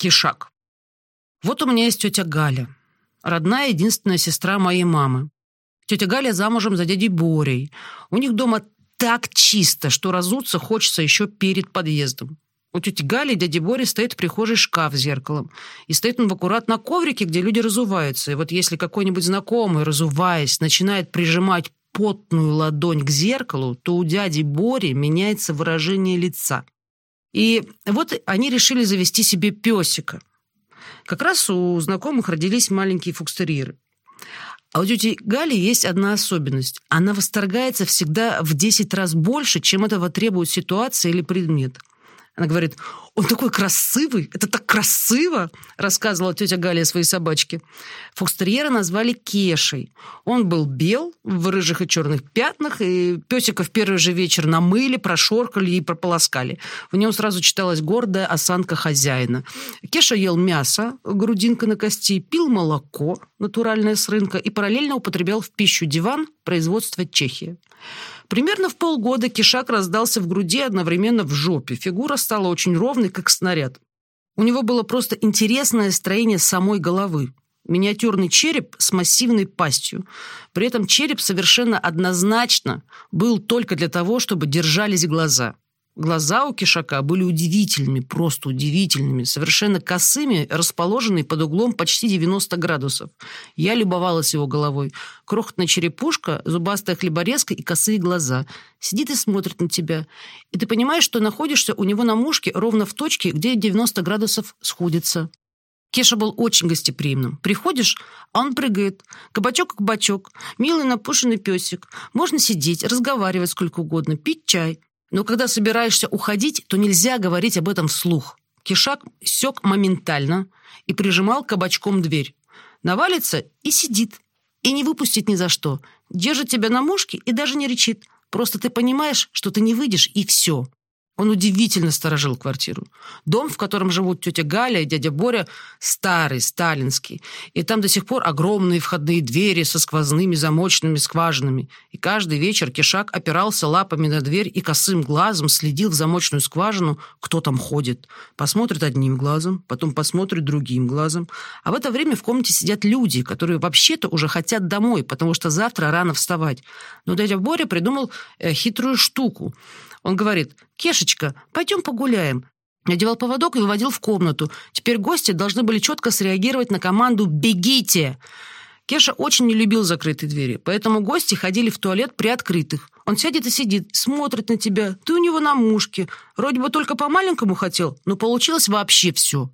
Кишак. Вот у меня есть тетя Галя, родная единственная сестра моей мамы. Тетя Галя замужем за дядей Борей. У них дома так чисто, что разуться хочется еще перед подъездом. У тети Гали дяди Бори стоит в прихожей шкаф с зеркалом. И стоит он в аккурат на коврике, где люди разуваются. И вот если какой-нибудь знакомый, разуваясь, начинает прижимать потную ладонь к зеркалу, то у дяди Бори меняется выражение лица. И вот они решили завести себе песика. Как раз у знакомых родились маленькие фукстерьеры. А у тети Гали есть одна особенность. Она восторгается всегда в 10 раз больше, чем этого требует ситуация или предмет – она говорит, он такой красивый, это так красиво, рассказывала тетя Галя своей собачке. Фокстерьера назвали Кешей. Он был бел, в рыжих и черных пятнах, и песика в первый же вечер намыли, прошоркали и прополоскали. В нем сразу читалась гордая осанка хозяина. Кеша ел мясо, грудинка на кости, пил молоко, натуральное с рынка, и параллельно употреблял в пищу диван производства Чехии. Примерно в полгода кишак раздался в груди одновременно в жопе. Фигура стала очень ровной, как снаряд. У него было просто интересное строение самой головы. Миниатюрный череп с массивной пастью. При этом череп совершенно однозначно был только для того, чтобы держались глаза. Глаза у кишака были удивительными, просто удивительными, совершенно косыми, расположенные под углом почти 90 градусов. Я любовалась его головой. Крохотная черепушка, зубастая хлеборезка и косые глаза. Сидит и смотрит на тебя. И ты понимаешь, что находишься у него на мушке ровно в точке, где 90 градусов сходится. Кеша был очень гостеприимным. Приходишь, а он прыгает. Кабачок как бачок. Милый напушенный песик. Можно сидеть, разговаривать сколько угодно, пить чай. Но когда собираешься уходить, то нельзя говорить об этом вслух. Кишак сёк моментально и прижимал кабачком дверь. Навалится и сидит. И не выпустит ни за что. Держит тебя на мушке и даже не речит. Просто ты понимаешь, что ты не выйдешь, и все. Он удивительно сторожил квартиру. Дом, в котором живут тетя Галя и дядя Боря, старый, сталинский. И там до сих пор огромные входные двери со сквозными замочными скважинами. И каждый вечер Кишак опирался лапами на дверь и косым глазом следил в замочную скважину, кто там ходит. Посмотрит одним глазом, потом посмотрит другим глазом. А в это время в комнате сидят люди, которые вообще-то уже хотят домой, потому что завтра рано вставать. Но дядя Боря придумал э, хитрую штуку – он говорит, «Кешечка, пойдем погуляем». Надевал поводок и выводил в комнату. Теперь гости должны были четко среагировать на команду «Бегите!». Кеша очень не любил закрытые двери, поэтому гости ходили в туалет при открытых. Он сядет и сидит, смотрит на тебя. Ты у него на мушке. Вроде бы только по-маленькому хотел, но получилось вообще все.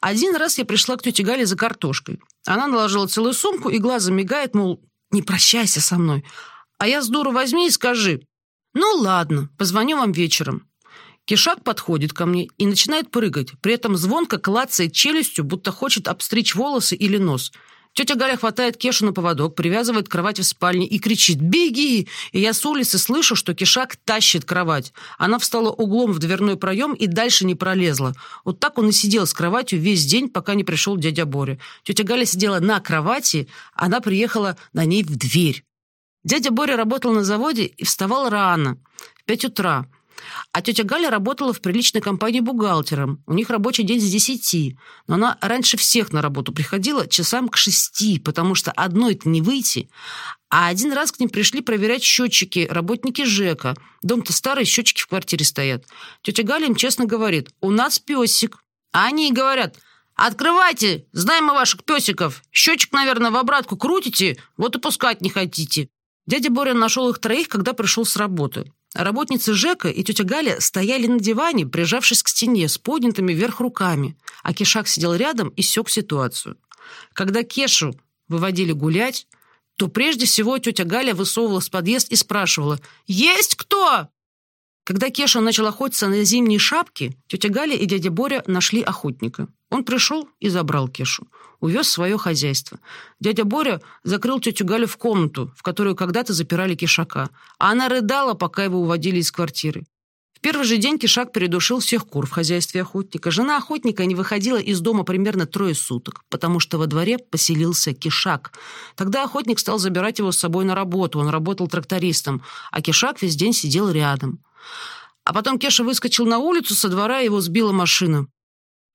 Один раз я пришла к тете Гале за картошкой. Она наложила целую сумку и глазом мигает, мол, не прощайся со мной. А я с дуру возьми и скажи, «Ну ладно, позвоню вам вечером». Кишак подходит ко мне и начинает прыгать, при этом звонко клацает челюстью, будто хочет обстричь волосы или нос. Тетя Галя хватает Кешу на поводок, привязывает кровать в спальне и кричит «Беги!» И я с улицы слышу, что Кишак тащит кровать. Она встала углом в дверной проем и дальше не пролезла. Вот так он и сидел с кроватью весь день, пока не пришел дядя Боря. Тетя Галя сидела на кровати, она приехала на ней в дверь. Дядя Боря работал на заводе и вставал рано, в пять утра. А тетя Галя работала в приличной компании бухгалтером. У них рабочий день с десяти. Но она раньше всех на работу приходила часам к шести, потому что одной-то не выйти. А один раз к ним пришли проверять счетчики работники ЖЭКа. Дом-то старый, счетчики в квартире стоят. Тетя Галя им честно говорит, у нас песик. А они и говорят, открывайте, знаем мы ваших песиков. Счетчик, наверное, в обратку крутите, вот и пускать не хотите. Дядя Боря нашел их троих, когда пришел с работы. Работницы Жека и тетя Галя стояли на диване, прижавшись к стене, с поднятыми вверх руками, а Кешак сидел рядом и сёк ситуацию. Когда Кешу выводили гулять, то прежде всего тетя Галя высовывалась в подъезд и спрашивала «Есть кто?». Когда Кеша начал охотиться на зимние шапки, тетя Галя и дядя Боря нашли охотника. Он пришел и забрал Кешу. Увез свое хозяйство. Дядя Боря закрыл тетю Галю в комнату, в которую когда-то запирали Кишака. А она рыдала, пока его уводили из квартиры. В первый же день Кишак передушил всех кур в хозяйстве охотника. Жена охотника не выходила из дома примерно трое суток, потому что во дворе поселился Кишак. Тогда охотник стал забирать его с собой на работу. Он работал трактористом, а Кишак весь день сидел рядом. А потом Кеша выскочил на улицу, со двора его сбила машина.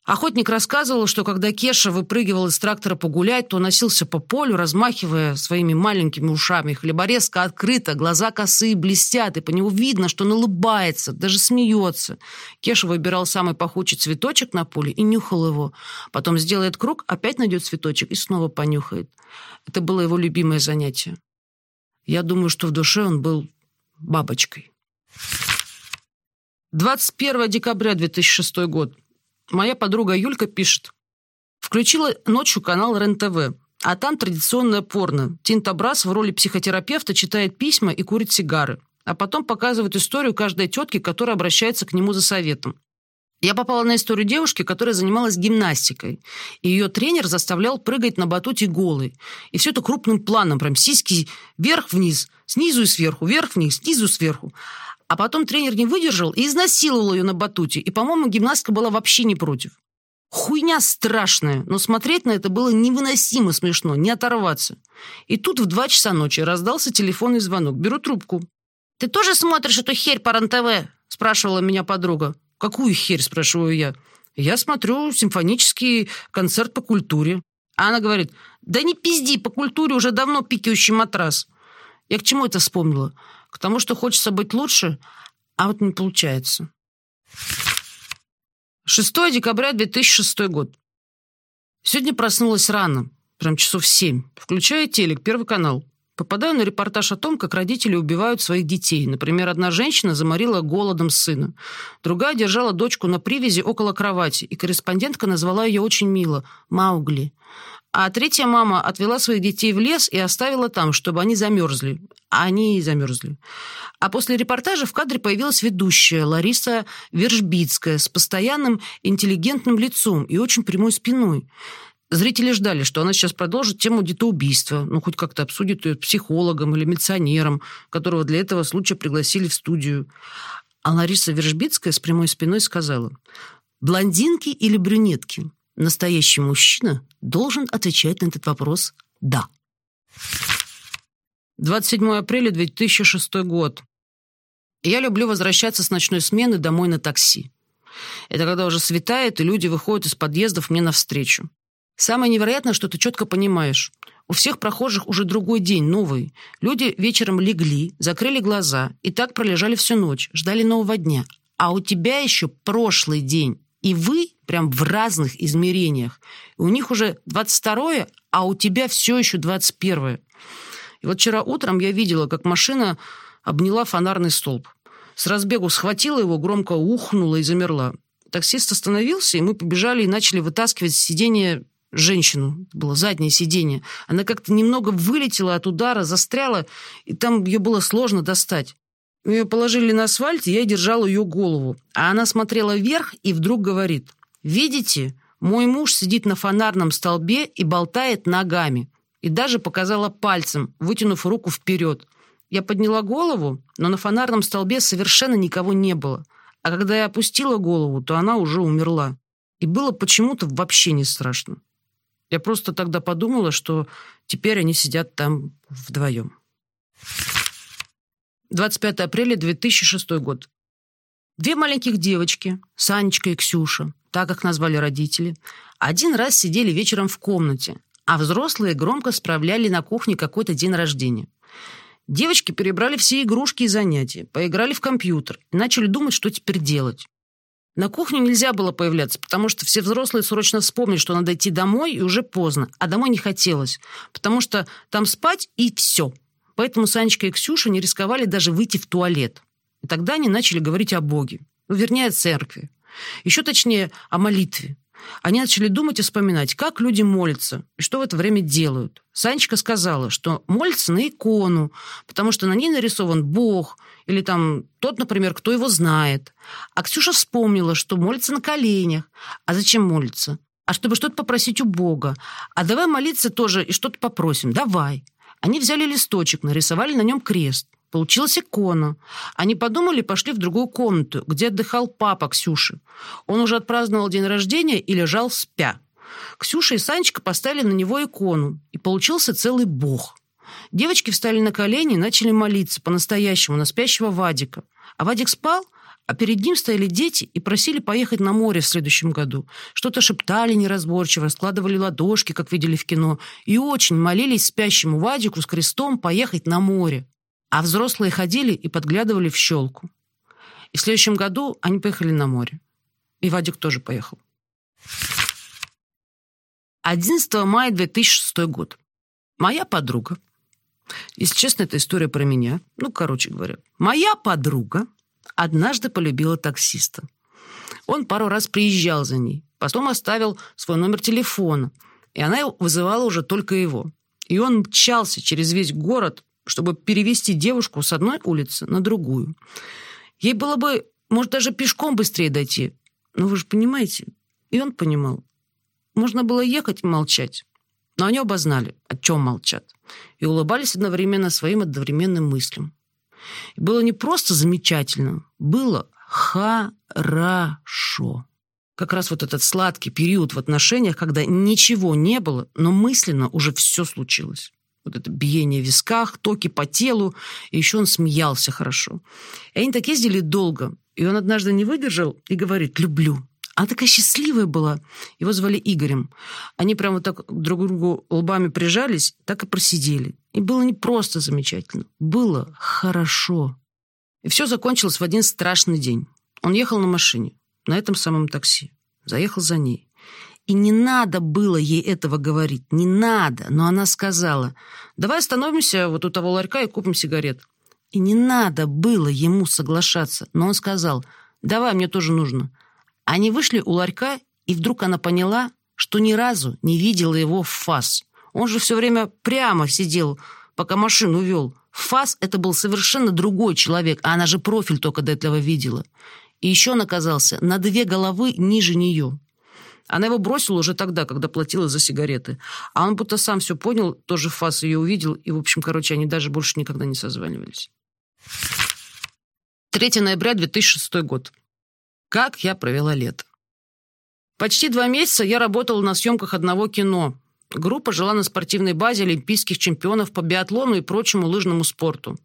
Охотник рассказывал, что когда Кеша выпрыгивал из трактора погулять, то носился по полю, размахивая своими маленькими ушами. Хлеборезка открыта, глаза косые блестят, и по нему видно, что он улыбается, даже смеется. Кеша выбирал самый пахучий цветочек на поле и нюхал его. Потом сделает круг, опять найдет цветочек и снова понюхает. Это было его любимое занятие. Я думаю, что в душе он был бабочкой. 21 декабря 2006 год. Моя подруга Юлька пишет. Включила ночью канал РЕН-ТВ, а там традиционное порно. Тинтобраз в роли психотерапевта читает письма и курит сигары. А потом показывает историю каждой тетки, которая обращается к нему за советом. Я попала на историю девушки, которая занималась гимнастикой. И ее тренер заставлял прыгать на батуте голой. И все это крупным планом, прям сиськи вверх-вниз, снизу и сверху, вверх-вниз, снизу сверху. А потом тренер не выдержал и изнасиловал ее на батуте. И, по-моему, гимнастка была вообще не против. Хуйня страшная, но смотреть на это было невыносимо смешно, не оторваться. И тут в два часа ночи раздался телефонный звонок. Беру трубку. «Ты тоже смотришь эту херь по РЕН-ТВ?» спрашивала меня подруга. «Какую херь?» спрашиваю я. «Я смотрю симфонический концерт по культуре». А она говорит, «Да не пизди, по культуре уже давно пикающий матрас». Я к чему это вспомнила? К тому, что хочется быть лучше, а вот не получается. 6 декабря 2006 год. Сегодня проснулась рано, прям часов семь. Включаю телек, первый канал. Попадаю на репортаж о том, как родители убивают своих детей. Например, одна женщина заморила голодом сына. Другая держала дочку на привязи около кровати, и корреспондентка назвала ее очень мило – Маугли. А третья мама отвела своих детей в лес и оставила там, чтобы они замерзли. А они и замерзли. А после репортажа в кадре появилась ведущая Лариса Вержбицкая с постоянным интеллигентным лицом и очень прямой спиной. Зрители ждали, что она сейчас продолжит тему детоубийства, ну, хоть как-то обсудит ее психологом или милиционером, которого для этого случая пригласили в студию. А Лариса Вержбицкая с прямой спиной сказала, «Блондинки или брюнетки? Настоящий мужчина должен отвечать на этот вопрос «да». 27 апреля 2006 год. Я люблю возвращаться с ночной смены домой на такси. Это когда уже светает, и люди выходят из подъездов мне навстречу. Самое невероятное, что ты четко понимаешь. У всех прохожих уже другой день, новый. Люди вечером легли, закрыли глаза и так пролежали всю ночь, ждали нового дня. А у тебя еще прошлый день. И вы прям в разных измерениях. у них уже 22-е, а у тебя все еще 21-е. И вот вчера утром я видела, как машина обняла фонарный столб. С разбегу схватила его, громко ухнула и замерла. Таксист остановился, и мы побежали и начали вытаскивать с сиденья женщину. Это было заднее сиденье. Она как-то немного вылетела от удара, застряла, и там ее было сложно достать. Ее положили на асфальт, и я держал ее голову. А она смотрела вверх и вдруг говорит, «Видите, мой муж сидит на фонарном столбе и болтает ногами». И даже показала пальцем, вытянув руку вперед. Я подняла голову, но на фонарном столбе совершенно никого не было. А когда я опустила голову, то она уже умерла. И было почему-то вообще не страшно. Я просто тогда подумала, что теперь они сидят там вдвоем. 25 апреля 2006 год. Две маленьких девочки, Санечка и Ксюша, так их назвали родители, один раз сидели вечером в комнате, а взрослые громко справляли на кухне какой-то день рождения. Девочки перебрали все игрушки и занятия, поиграли в компьютер и начали думать, что теперь делать. На кухню нельзя было появляться, потому что все взрослые срочно вспомнили, что надо идти домой, и уже поздно. А домой не хотелось, потому что там спать и все – Поэтому Санечка и Ксюша не рисковали даже выйти в туалет. И тогда они начали говорить о Боге. Ну, вернее, о церкви. Еще точнее, о молитве. Они начали думать и вспоминать, как люди молятся и что в это время делают. Санечка сказала, что молятся на икону, потому что на ней нарисован Бог, или там тот, например, кто его знает. А Ксюша вспомнила, что молится на коленях. А зачем молиться? А чтобы что-то попросить у Бога. А давай молиться тоже и что-то попросим. Давай. Они взяли листочек, нарисовали на нем крест. Получилась икона. Они подумали пошли в другую комнату, где отдыхал папа Ксюши. Он уже отпраздновал день рождения и лежал спя. Ксюша и Санечка поставили на него икону, и получился целый бог. Девочки встали на колени и начали молиться по-настоящему на спящего Вадика. А Вадик спал, А перед ним стояли дети и просили поехать на море в следующем году. Что-то шептали неразборчиво, складывали ладошки, как видели в кино, и очень молились спящему Вадику с крестом поехать на море. А взрослые ходили и подглядывали в щелку. И в следующем году они поехали на море. И Вадик тоже поехал. 11 мая 2006 год. Моя подруга, если честно, это история про меня, ну, короче говоря, моя подруга однажды полюбила таксиста. Он пару раз приезжал за ней, потом оставил свой номер телефона, и она вызывала уже только его. И он мчался через весь город, чтобы перевести девушку с одной улицы на другую. Ей было бы, может, даже пешком быстрее дойти. Но вы же понимаете, и он понимал. Можно было ехать и молчать. Но они оба знали, о чем молчат. И улыбались одновременно своим одновременным мыслям. И было не просто замечательно, было хорошо. Как раз вот этот сладкий период в отношениях, когда ничего не было, но мысленно уже все случилось. Вот это биение в висках, токи по телу, и еще он смеялся хорошо. И они так ездили долго, и он однажды не выдержал и говорит «люблю». Она такая счастливая была. Его звали Игорем. Они прямо вот так друг другу лбами прижались, так и просидели. И было не просто замечательно. Было хорошо. И все закончилось в один страшный день. Он ехал на машине, на этом самом такси. Заехал за ней. И не надо было ей этого говорить. Не надо. Но она сказала, давай остановимся вот у того ларька и купим сигарет. И не надо было ему соглашаться. Но он сказал, давай, мне тоже нужно. Они вышли у ларька, и вдруг она поняла, что ни разу не видела его в фас. Он же все время прямо сидел, пока машину вел. Фас — это был совершенно другой человек, а она же профиль только до этого видела. И еще он оказался на две головы ниже нее. Она его бросила уже тогда, когда платила за сигареты. А он будто сам все понял, тоже Фас ее увидел, и, в общем, короче, они даже больше никогда не созванивались. 3 ноября 2006 год. Как я провела лето? Почти два месяца я работала на съемках одного кино. Группа жила на спортивной базе олимпийских чемпионов по биатлону и прочему лыжному спорту.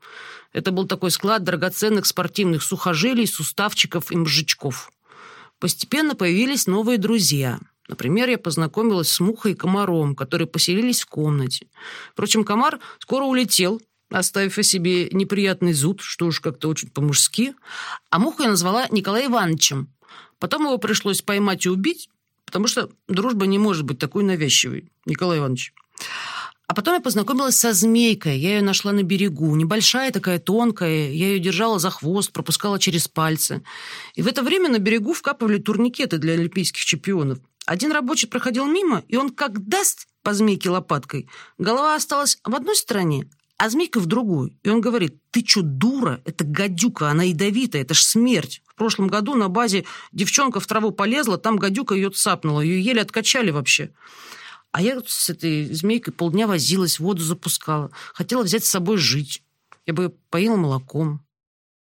Это был такой склад драгоценных спортивных сухожилий, суставчиков и мозжечков. Постепенно появились новые друзья. Например, я познакомилась с Мухой и Комаром, которые поселились в комнате. Впрочем, Комар скоро улетел, оставив о себе неприятный зуд, что уж как-то очень по-мужски. А муху я назвала Николаем Ивановичем. Потом его пришлось поймать и убить, потому что дружба не может быть такой навязчивой, Николай Иванович. А потом я познакомилась со змейкой. Я ее нашла на берегу. Небольшая такая, тонкая. Я ее держала за хвост, пропускала через пальцы. И в это время на берегу вкапывали турникеты для олимпийских чемпионов. Один рабочий проходил мимо, и он как даст по змейке лопаткой. Голова осталась в одной стороне, а змейка в другую. И он говорит, ты что, дура? Это гадюка, она ядовитая, это ж смерть. В прошлом году на базе девчонка в траву полезла, там гадюка ее цапнула, ее еле откачали вообще. А я с этой змейкой полдня возилась, воду запускала. Хотела взять с собой жить. Я бы поила молоком.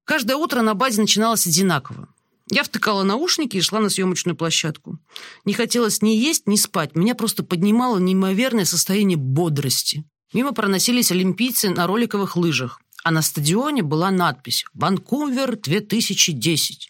Каждое утро на базе начиналось одинаково. Я втыкала наушники и шла на съемочную площадку. Не хотелось ни есть, ни спать. Меня просто поднимало неимоверное состояние бодрости. Мимо проносились олимпийцы на роликовых лыжах, а на стадионе была надпись «Ванкувер 2010».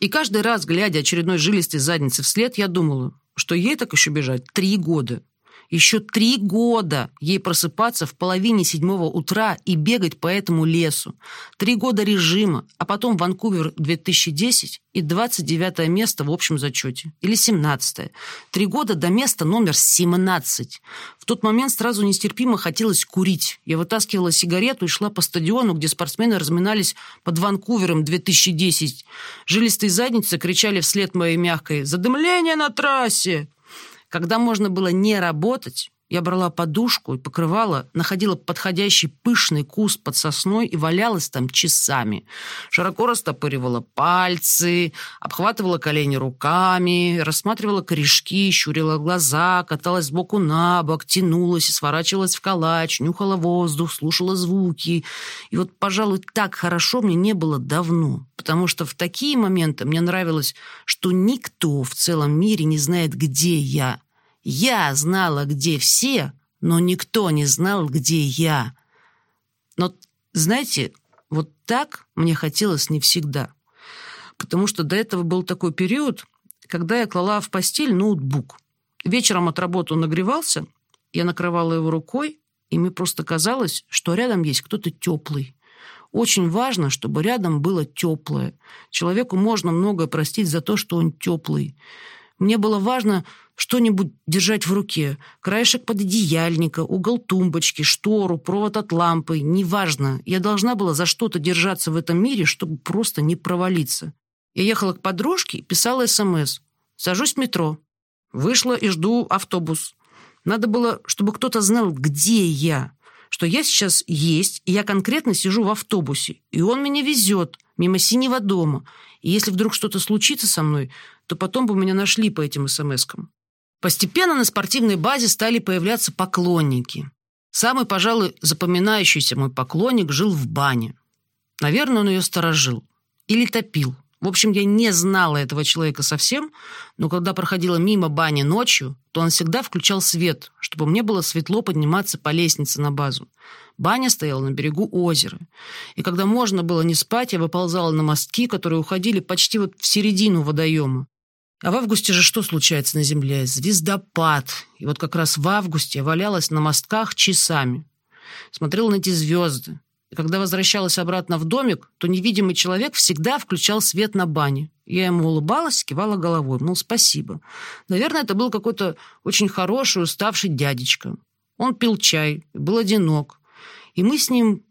И каждый раз, глядя очередной жилистой задницы вслед, я думала, что ей так еще бежать три года. Еще три года ей просыпаться в половине седьмого утра и бегать по этому лесу. Три года режима, а потом Ванкувер 2010 и 29 место в общем зачете. Или 17 -е. Три года до места номер 17. В тот момент сразу нестерпимо хотелось курить. Я вытаскивала сигарету и шла по стадиону, где спортсмены разминались под Ванкувером 2010. Жилистые задницы кричали вслед моей мягкой «Задымление на трассе!» Когда можно было не работать, я брала подушку и покрывала, находила подходящий пышный куст под сосной и валялась там часами. Широко растопыривала пальцы, обхватывала колени руками, рассматривала корешки, щурила глаза, каталась сбоку на бок, тянулась и сворачивалась в калач, нюхала воздух, слушала звуки. И вот, пожалуй, так хорошо мне не было давно, потому что в такие моменты мне нравилось, что никто в целом мире не знает, где я, я знала, где все, но никто не знал, где я. Но, знаете, вот так мне хотелось не всегда. потому что до этого был такой период, когда я клала в постель ноутбук. Вечером от работы он нагревался, я накрывала его рукой, и мне просто казалось, что рядом есть кто-то теплый. Очень важно, чтобы рядом было теплое. Человеку можно многое простить за то, что он теплый. Мне было важно что-нибудь держать в руке. Краешек пододеяльника, угол тумбочки, штору, провод от лампы. Неважно. Я должна была за что-то держаться в этом мире, чтобы просто не провалиться. Я ехала к подружке писала СМС. Сажусь в метро. Вышла и жду автобус. Надо было, чтобы кто-то знал, где я. Что я сейчас есть, и я конкретно сижу в автобусе. И он меня везет мимо синего дома. И если вдруг что-то случится со мной, то потом бы меня нашли по этим СМСкам. Постепенно на спортивной базе стали появляться поклонники. Самый, пожалуй, запоминающийся мой поклонник жил в бане. Наверное, он ее сторожил. Или топил. В общем, я не знала этого человека совсем, но когда проходила мимо бани ночью, то он всегда включал свет, чтобы мне было светло подниматься по лестнице на базу. Баня стояла на берегу озера. И когда можно было не спать, я выползала на мостки, которые уходили почти вот в середину водоема. А в августе же что случается на Земле? Звездопад. И вот как раз в августе валялась на мостках часами. Смотрела на эти звезды. И когда возвращалась обратно в домик, то невидимый человек всегда включал свет на бане. Я ему улыбалась, кивала головой, мол, спасибо. Наверное, это был какой-то очень хороший, уставший дядечка. Он пил чай, был одинок. И мы с ним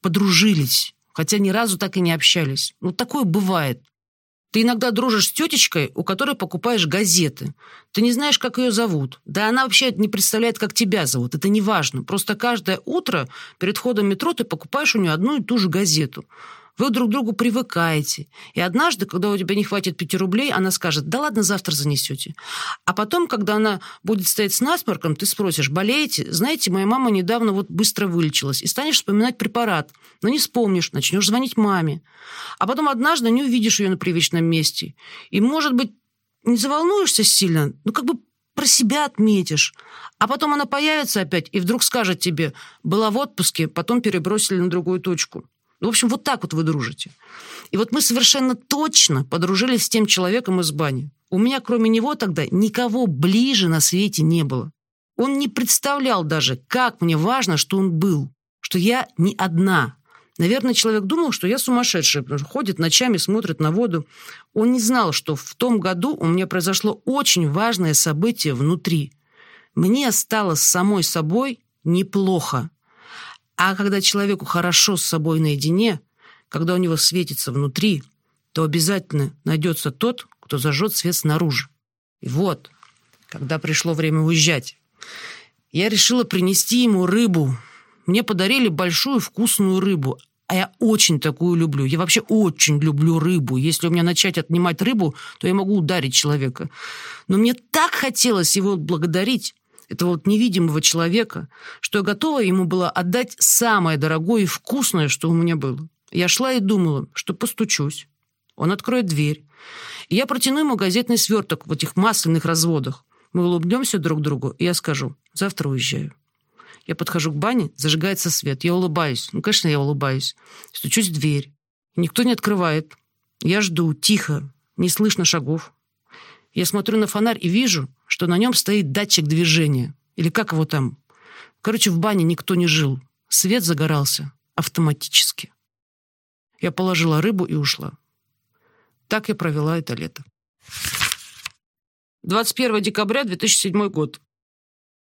подружились, хотя ни разу так и не общались. Ну, такое бывает. Ты иногда дружишь с тетечкой, у которой покупаешь газеты. Ты не знаешь, как ее зовут. Да она вообще не представляет, как тебя зовут. Это не важно. Просто каждое утро перед входом в метро ты покупаешь у нее одну и ту же газету. Вы друг к другу привыкаете. И однажды, когда у тебя не хватит пяти рублей, она скажет, да ладно, завтра занесете. А потом, когда она будет стоять с насморком, ты спросишь, болеете? Знаете, моя мама недавно вот быстро вылечилась. И станешь вспоминать препарат. Но не вспомнишь, начнешь звонить маме. А потом однажды не увидишь ее на привычном месте. И, может быть, не заволнуешься сильно, ну как бы про себя отметишь. А потом она появится опять и вдруг скажет тебе, была в отпуске, потом перебросили на другую точку. В общем, вот так вот вы дружите. И вот мы совершенно точно подружились с тем человеком из бани. У меня, кроме него, тогда никого ближе на свете не было. Он не представлял даже, как мне важно, что он был, что я не одна. Наверное, человек думал, что я сумасшедшая, ходит ночами, смотрит на воду. Он не знал, что в том году у меня произошло очень важное событие внутри. Мне стало с самой собой неплохо. А когда человеку хорошо с собой наедине, когда у него светится внутри, то обязательно найдется тот, кто зажжет свет снаружи. И вот, когда пришло время уезжать, я решила принести ему рыбу. Мне подарили большую вкусную рыбу, а я очень такую люблю. Я вообще очень люблю рыбу. Если у меня начать отнимать рыбу, то я могу ударить человека. Но мне так хотелось его благодарить этого вот невидимого человека, что я готова ему была отдать самое дорогое и вкусное, что у меня было. Я шла и думала, что постучусь. Он откроет дверь. И я протяну ему газетный сверток в этих масляных разводах. Мы улыбнемся друг другу, и я скажу, завтра уезжаю. Я подхожу к бане, зажигается свет. Я улыбаюсь. Ну, конечно, я улыбаюсь. Стучусь в дверь. Никто не открывает. Я жду, тихо, не слышно шагов. Я смотрю на фонарь и вижу, что на нем стоит датчик движения. Или как его там? Короче, в бане никто не жил. Свет загорался автоматически. Я положила рыбу и ушла. Так я провела это лето. 21 декабря 2007 год.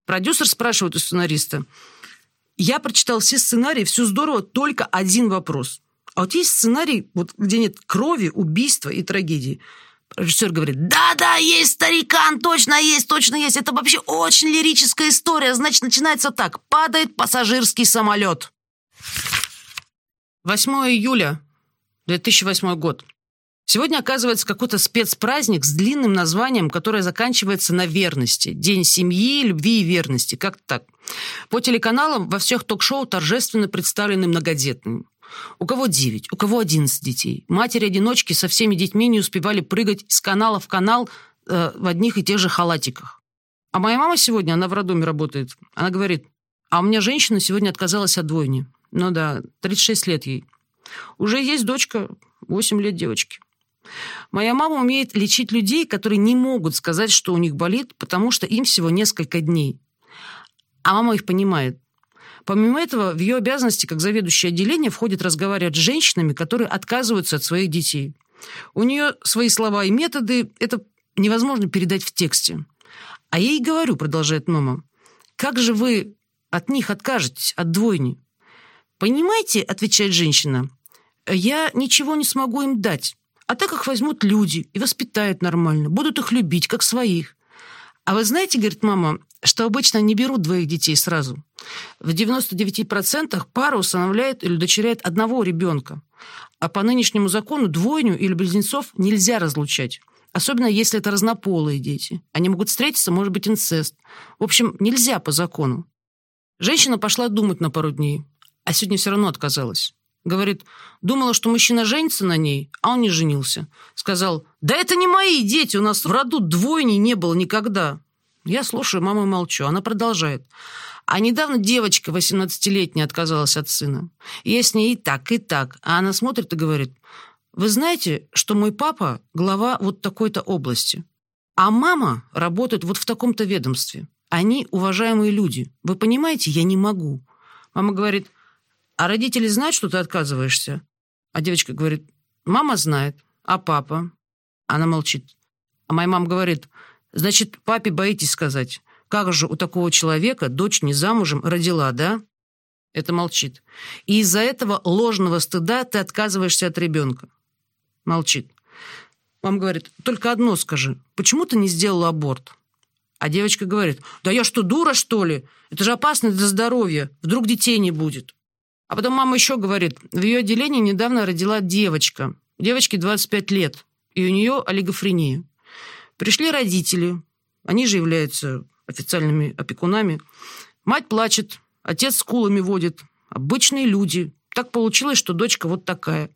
Продюсер спрашивает у сценариста. Я прочитал все сценарии, все здорово, только один вопрос. А вот есть сценарий, вот, где нет крови, убийства и трагедии. Режиссер говорит, да-да, есть старикан, точно есть, точно есть. Это вообще очень лирическая история. Значит, начинается так. Падает пассажирский самолет. 8 июля 2008 год. Сегодня, оказывается, какой-то спецпраздник с длинным названием, которое заканчивается на верности. День семьи, любви и верности. Как так? По телеканалам во всех ток-шоу торжественно представлены многодетными. У кого 9, у кого 11 детей. Матери-одиночки со всеми детьми не успевали прыгать с канала в канал э, в одних и тех же халатиках. А моя мама сегодня, она в роддоме работает, она говорит, а у меня женщина сегодня отказалась от двойни. Ну да, 36 лет ей. Уже есть дочка, 8 лет девочки. Моя мама умеет лечить людей, которые не могут сказать, что у них болит, потому что им всего несколько дней. А мама их понимает. Помимо этого, в ее обязанности как заведующее отделение входит разговаривать с женщинами, которые отказываются от своих детей. У нее свои слова и методы, это невозможно передать в тексте. А я ей говорю, продолжает мама, как же вы от них откажетесь, от двойни? Понимаете, отвечает женщина, я ничего не смогу им дать. А так их возьмут люди и воспитают нормально, будут их любить, как своих. А вы знаете, говорит мама, что обычно не берут двоих детей сразу. В 99% пара усыновляет или удочеряет одного ребенка. А по нынешнему закону двойню или близнецов нельзя разлучать. Особенно если это разнополые дети. Они могут встретиться, может быть, инцест. В общем, нельзя по закону. Женщина пошла думать на пару дней, а сегодня все равно отказалась. Говорит, думала, что мужчина женится на ней, а он не женился. Сказал, да это не мои дети, у нас в роду двойни не было никогда. Я слушаю маму и молчу. Она продолжает. А недавно девочка 18-летняя отказалась от сына. Я с ней и так, и так. А она смотрит и говорит, вы знаете, что мой папа глава вот такой-то области, а мама работает вот в таком-то ведомстве. Они уважаемые люди. Вы понимаете, я не могу. Мама говорит, а родители знают, что ты отказываешься? А девочка говорит, мама знает, а папа? Она молчит. А моя мама говорит, значит, папе боитесь сказать. Как же у такого человека дочь не замужем родила, да? Это молчит. И из-за этого ложного стыда ты отказываешься от ребенка. Молчит. Мама говорит, только одно скажи, почему ты не сделала аборт? А девочка говорит, да я что, дура, что ли? Это же опасно для здоровья. Вдруг детей не будет. А потом мама еще говорит, в ее отделении недавно родила девочка. Девочке 25 лет, и у нее олигофрения. Пришли родители, они же являются официальными опекунами. Мать плачет, отец скулами водит. Обычные люди. Так получилось, что дочка вот такая.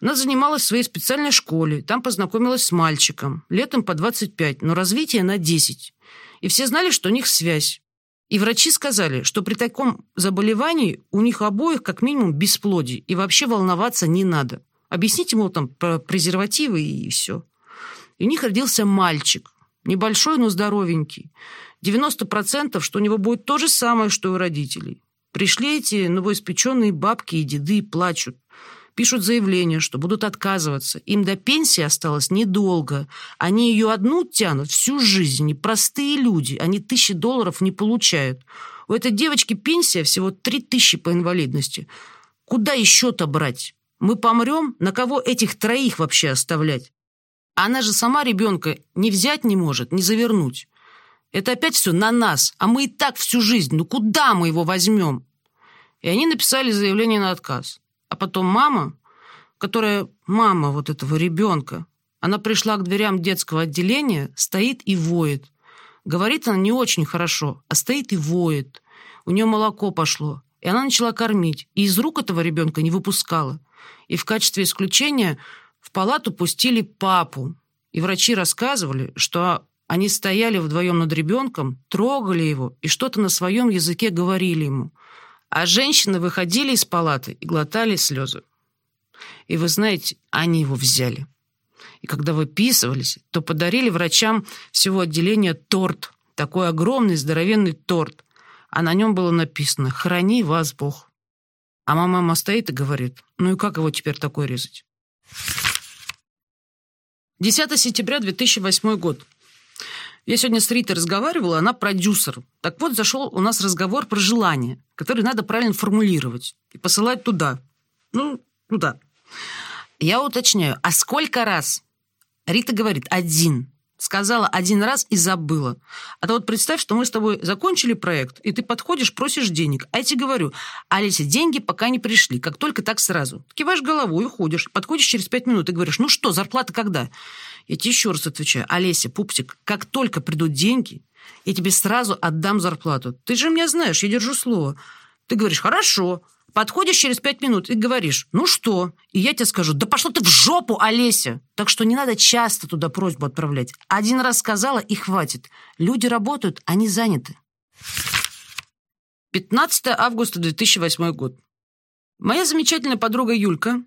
Она занималась в своей специальной школе, там познакомилась с мальчиком, летом по 25, но развитие на 10. И все знали, что у них связь. И врачи сказали, что при таком заболевании у них обоих как минимум бесплодие, и вообще волноваться не надо. Объясните ему там про презервативы и все. И у них родился мальчик, небольшой, но здоровенький. 90% что у него будет то же самое, что у родителей. Пришли эти новоиспеченные бабки и деды и плачут. Пишут заявление, что будут отказываться. Им до пенсии осталось недолго. Они ее одну тянут всю жизнь. И простые люди. Они тысячи долларов не получают. У этой девочки пенсия всего три тысячи по инвалидности. Куда еще-то брать? Мы помрем? На кого этих троих вообще оставлять? Она же сама ребенка не взять не может, не завернуть. Это опять все на нас, а мы и так всю жизнь. Ну куда мы его возьмем? И они написали заявление на отказ. А потом мама, которая мама вот этого ребенка, она пришла к дверям детского отделения, стоит и воет. Говорит она не очень хорошо, а стоит и воет. У нее молоко пошло, и она начала кормить, и из рук этого ребенка не выпускала. И в качестве исключения в палату пустили папу. И врачи рассказывали, что они стояли вдвоем над ребенком, трогали его и что-то на своем языке говорили ему а женщины выходили из палаты и глотали слезы. И вы знаете, они его взяли. И когда выписывались, то подарили врачам всего отделения торт, такой огромный здоровенный торт, а на нем было написано «Храни вас Бог». А мама стоит и говорит, ну и как его теперь такой резать? 10 сентября 2008 год. Я сегодня с Ритой разговаривала, она продюсер. Так вот, зашел у нас разговор про желание, который надо правильно формулировать и посылать туда. Ну, туда. Я уточняю, а сколько раз? Рита говорит, один. Сказала один раз и забыла. А то вот представь, что мы с тобой закончили проект, и ты подходишь, просишь денег. А я тебе говорю, Олеся, деньги пока не пришли. Как только, так сразу. Киваешь головой, уходишь. Подходишь через пять минут и говоришь, ну что, зарплата когда? Я тебе еще раз отвечаю, Олеся, пупсик, как только придут деньги, я тебе сразу отдам зарплату. Ты же меня знаешь, я держу слово. Ты говоришь, хорошо. Подходишь через пять минут и говоришь, ну что? И я тебе скажу, да пошла ты в жопу, Олеся. Так что не надо часто туда просьбу отправлять. Один раз сказала и хватит. Люди работают, они заняты. 15 августа 2008 год. Моя замечательная подруга Юлька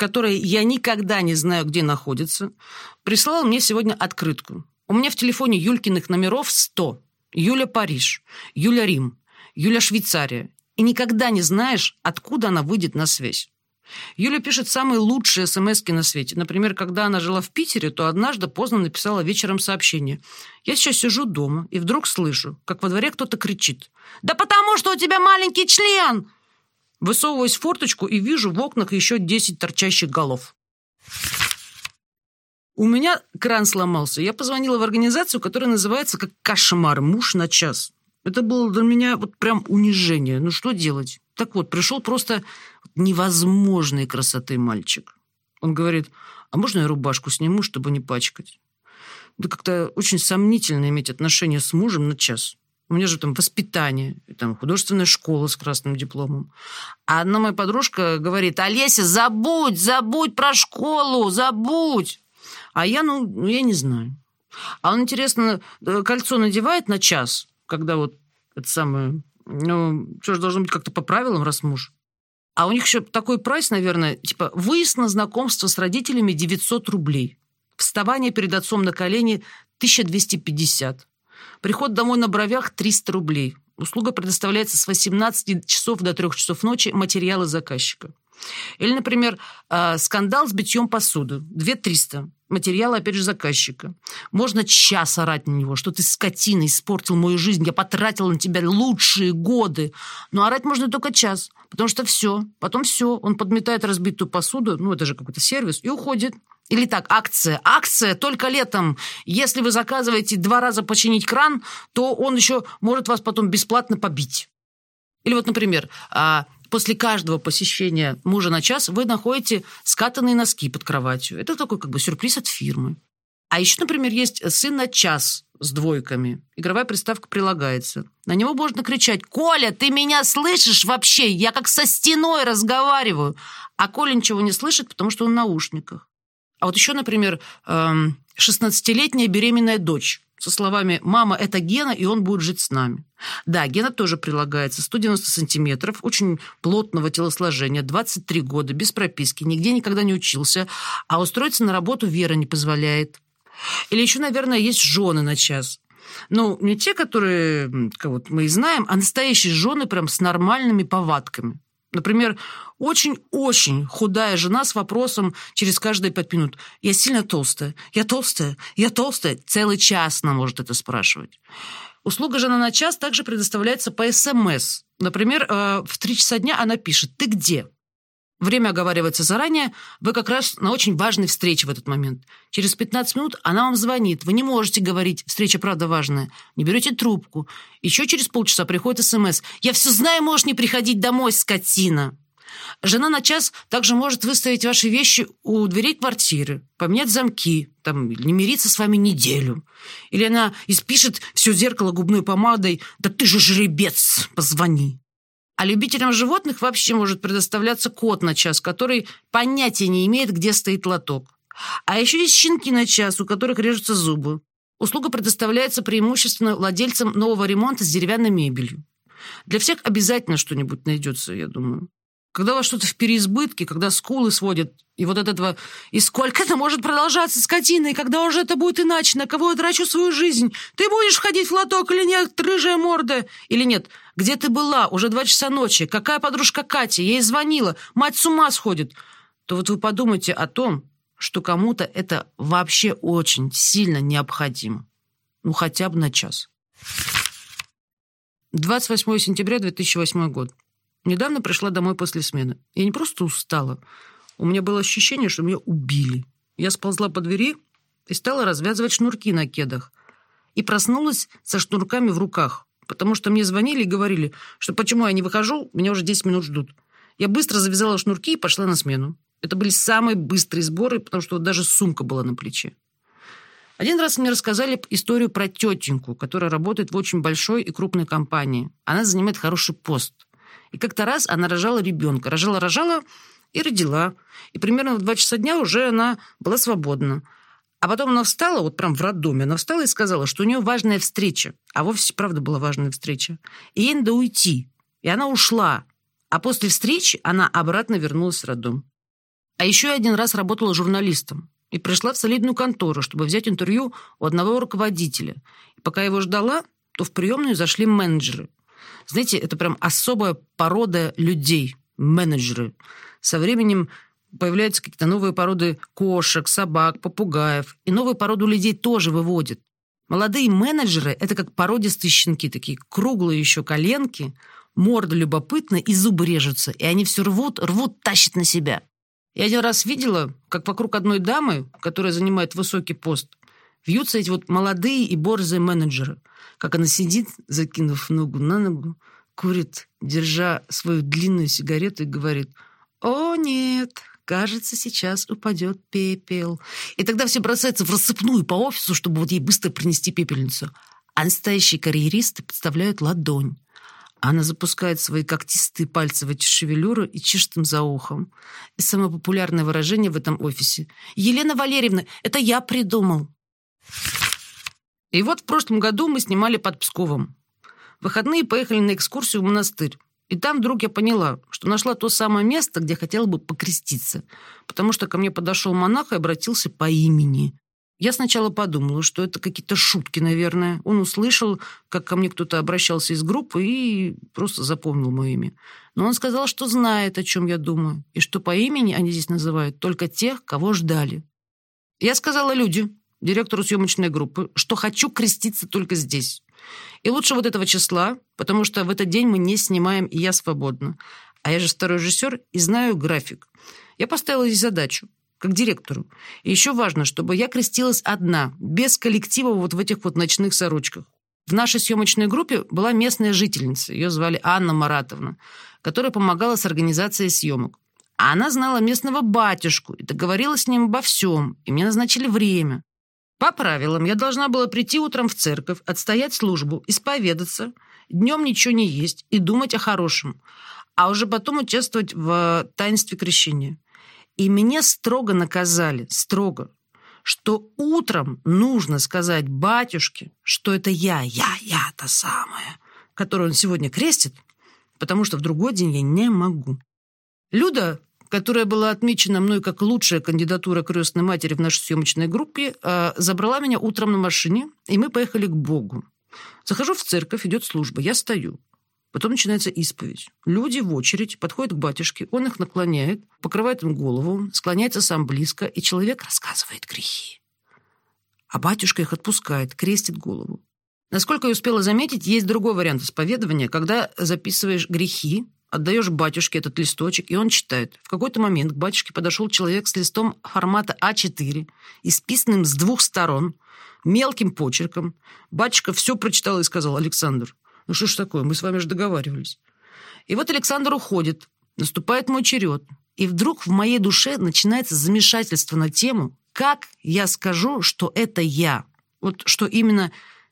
которое я никогда не знаю, где находится, прислал мне сегодня открытку. У меня в телефоне Юлькиных номеров 100. Юля Париж, Юля Рим, Юля Швейцария. И никогда не знаешь, откуда она выйдет на связь. Юля пишет самые лучшие смс на свете. Например, когда она жила в Питере, то однажды поздно написала вечером сообщение. «Я сейчас сижу дома и вдруг слышу, как во дворе кто-то кричит. «Да потому что у тебя маленький член!» Высовываюсь в форточку и вижу в окнах еще 10 торчащих голов. У меня кран сломался. Я позвонила в организацию, которая называется как «Кошмар. Муж на час». Это было для меня вот прям унижение. Ну что делать? Так вот, пришел просто невозможной красоты мальчик. Он говорит, а можно я рубашку сниму, чтобы не пачкать? Да как-то очень сомнительно иметь отношения с мужем на час. У меня же там воспитание, там художественная школа с красным дипломом. А одна моя подружка говорит, Олеся, забудь, забудь про школу, забудь. А я, ну, я не знаю. А он, интересно, э, кольцо надевает на час, когда вот это самое... Ну, что же должно быть как-то по правилам, раз муж. А у них еще такой прайс, наверное, типа выезд на знакомство с родителями 900 рублей. Вставание перед отцом на колени 1250. Приход домой на бровях 300 рублей. Услуга предоставляется с 18 часов до 3 часов ночи, материалы заказчика. Или, например, а, скандал с битьем посуды. 2300. Материалы, опять же, заказчика. Можно час орать на него, что ты скотина, испортил мою жизнь, я потратил на тебя лучшие годы. Но орать можно только час, потому что все. Потом все. Он подметает разбитую посуду, ну, это же какой-то сервис, и уходит. Или так, акция. Акция только летом. Если вы заказываете два раза починить кран, то он еще может вас потом бесплатно побить. Или вот, например, а, после каждого посещения мужа на час вы находите скатанные носки под кроватью. Это такой как бы сюрприз от фирмы. А еще, например, есть сын на час с двойками. Игровая приставка прилагается. На него можно кричать «Коля, ты меня слышишь вообще? Я как со стеной разговариваю». А Коля ничего не слышит, потому что он в наушниках. А вот еще, например, 16-летняя эм, беременная дочь со словами «Мама, это Гена, и он будет жить с нами». Да, Гена тоже прилагается. 190 сантиметров, очень плотного телосложения, 23 года, без прописки, нигде никогда не учился, а устроиться на работу Вера не позволяет. Или еще, наверное, есть жены на час. Ну, не те, которые, как вот мы и знаем, а настоящие жены прям с нормальными повадками. Например, очень-очень худая жена с вопросом через каждые пять минут. «Я сильно толстая, я толстая, я толстая». Целый час она может это спрашивать. Услуга «Жена на час» также предоставляется по СМС. Например, э, в три часа дня она пишет «Ты где?». Время оговаривается заранее, вы как раз на очень важной встрече в этот момент. Через 15 минут она вам звонит, вы не можете говорить, встреча правда важная, не берете трубку. Еще через полчаса приходит СМС «Я все знаю, можешь не приходить домой, скотина». Жена на час также может выставить ваши вещи у дверей квартиры, поменять замки, там, не мириться с вами неделю. Или она испишет все зеркало губной помадой «Да ты же жеребец, позвони». А любителям животных вообще может предоставляться кот на час, который понятия не имеет, где стоит лоток. А еще есть щенки на час, у которых режутся зубы. Услуга предоставляется преимущественно владельцам нового ремонта с деревянной мебелью. Для всех обязательно что-нибудь найдется, я думаю. Когда у вас что-то в переизбытке, когда скулы сводят, и вот от этого... И сколько это может продолжаться, скотина, и когда уже это будет иначе, на кого я трачу свою жизнь? Ты будешь входить в лоток или нет, рыжая морда? Или нет? Где ты была? Уже два часа ночи. Какая подружка Катя? Я ей звонила. Мать с ума сходит. То вот вы подумайте о том, что кому-то это вообще очень сильно необходимо. Ну, хотя бы на час. 28 сентября 2008 год. Недавно пришла домой после смены. Я не просто устала. У меня было ощущение, что меня убили. Я сползла по двери и стала развязывать шнурки на кедах. И проснулась со шнурками в руках, потому что мне звонили и говорили, что почему я не выхожу, меня уже 10 минут ждут. Я быстро завязала шнурки и пошла на смену. Это были самые быстрые сборы, потому что даже сумка была на плече. Один раз мне рассказали историю про тетеньку, которая работает в очень большой и крупной компании. Она занимает хороший пост – и как-то раз она рожала ребенка. Рожала-рожала и родила. И примерно в два часа дня уже она была свободна. А потом она встала, вот прям в роддоме, она встала и сказала, что у нее важная встреча. А вовсе, правда, была важная встреча. И ей надо уйти. И она ушла. А после встречи она обратно вернулась в роддом. А еще один раз работала журналистом и пришла в солидную контору, чтобы взять интервью у одного руководителя. И пока его ждала, то в приемную зашли менеджеры. Знаете, это прям особая порода людей, менеджеры. Со временем появляются какие-то новые породы кошек, собак, попугаев. И новую породу людей тоже выводят. Молодые менеджеры – это как породистые щенки, такие круглые еще коленки, морда любопытная и зубы режутся. И они все рвут, рвут, тащат на себя. Я один раз видела, как вокруг одной дамы, которая занимает высокий пост, вьются эти вот молодые и борзые менеджеры. Как она сидит, закинув ногу на ногу, курит, держа свою длинную сигарету и говорит «О, нет, кажется, сейчас упадет пепел». И тогда все бросаются в рассыпную по офису, чтобы вот ей быстро принести пепельницу. А настоящие карьеристы подставляют ладонь. Она запускает свои когтистые пальцы в эти шевелюры и чешет им за ухом. И самое популярное выражение в этом офисе «Елена Валерьевна, это я придумал». И вот в прошлом году мы снимали под Псковом. В выходные поехали на экскурсию в монастырь. И там вдруг я поняла, что нашла то самое место, где хотела бы покреститься, потому что ко мне подошел монах и обратился по имени. Я сначала подумала, что это какие-то шутки, наверное. Он услышал, как ко мне кто-то обращался из группы и просто запомнил мое имя. Но он сказал, что знает, о чем я думаю, и что по имени они здесь называют только тех, кого ждали. Я сказала люди, директору съемочной группы, что хочу креститься только здесь. И лучше вот этого числа, потому что в этот день мы не снимаем, и я свободна. А я же второй режиссер и знаю график. Я поставила здесь задачу как директору. И еще важно, чтобы я крестилась одна, без коллектива вот в этих вот ночных сорочках. В нашей съемочной группе была местная жительница, ее звали Анна Маратовна, которая помогала с организацией съемок. А она знала местного батюшку и договорилась с ним обо всем, и мне назначили время. По правилам, я должна была прийти утром в церковь, отстоять службу, исповедаться, днем ничего не есть и думать о хорошем, а уже потом участвовать в таинстве крещения. И меня строго наказали, строго, что утром нужно сказать батюшке, что это я, я, я та самая, которую он сегодня крестит, потому что в другой день я не могу. Люда, которая была отмечена мной как лучшая кандидатура крестной матери в нашей съемочной группе, э, забрала меня утром на машине, и мы поехали к Богу. Захожу в церковь, идет служба, я стою. Потом начинается исповедь. Люди в очередь подходят к батюшке, он их наклоняет, покрывает им голову, склоняется сам близко, и человек рассказывает грехи. А батюшка их отпускает, крестит голову. Насколько я успела заметить, есть другой вариант исповедования, когда записываешь грехи, отдаешь батюшке этот листочек, и он читает. В какой-то момент к батюшке подошел человек с листом формата А4, исписанным с двух сторон, мелким почерком. Батюшка все прочитал и сказал, Александр, ну что ж такое, мы с вами же договаривались. И вот Александр уходит, наступает мой черед. И вдруг в моей душе начинается замешательство на тему, как я скажу, что это я. Вот что именно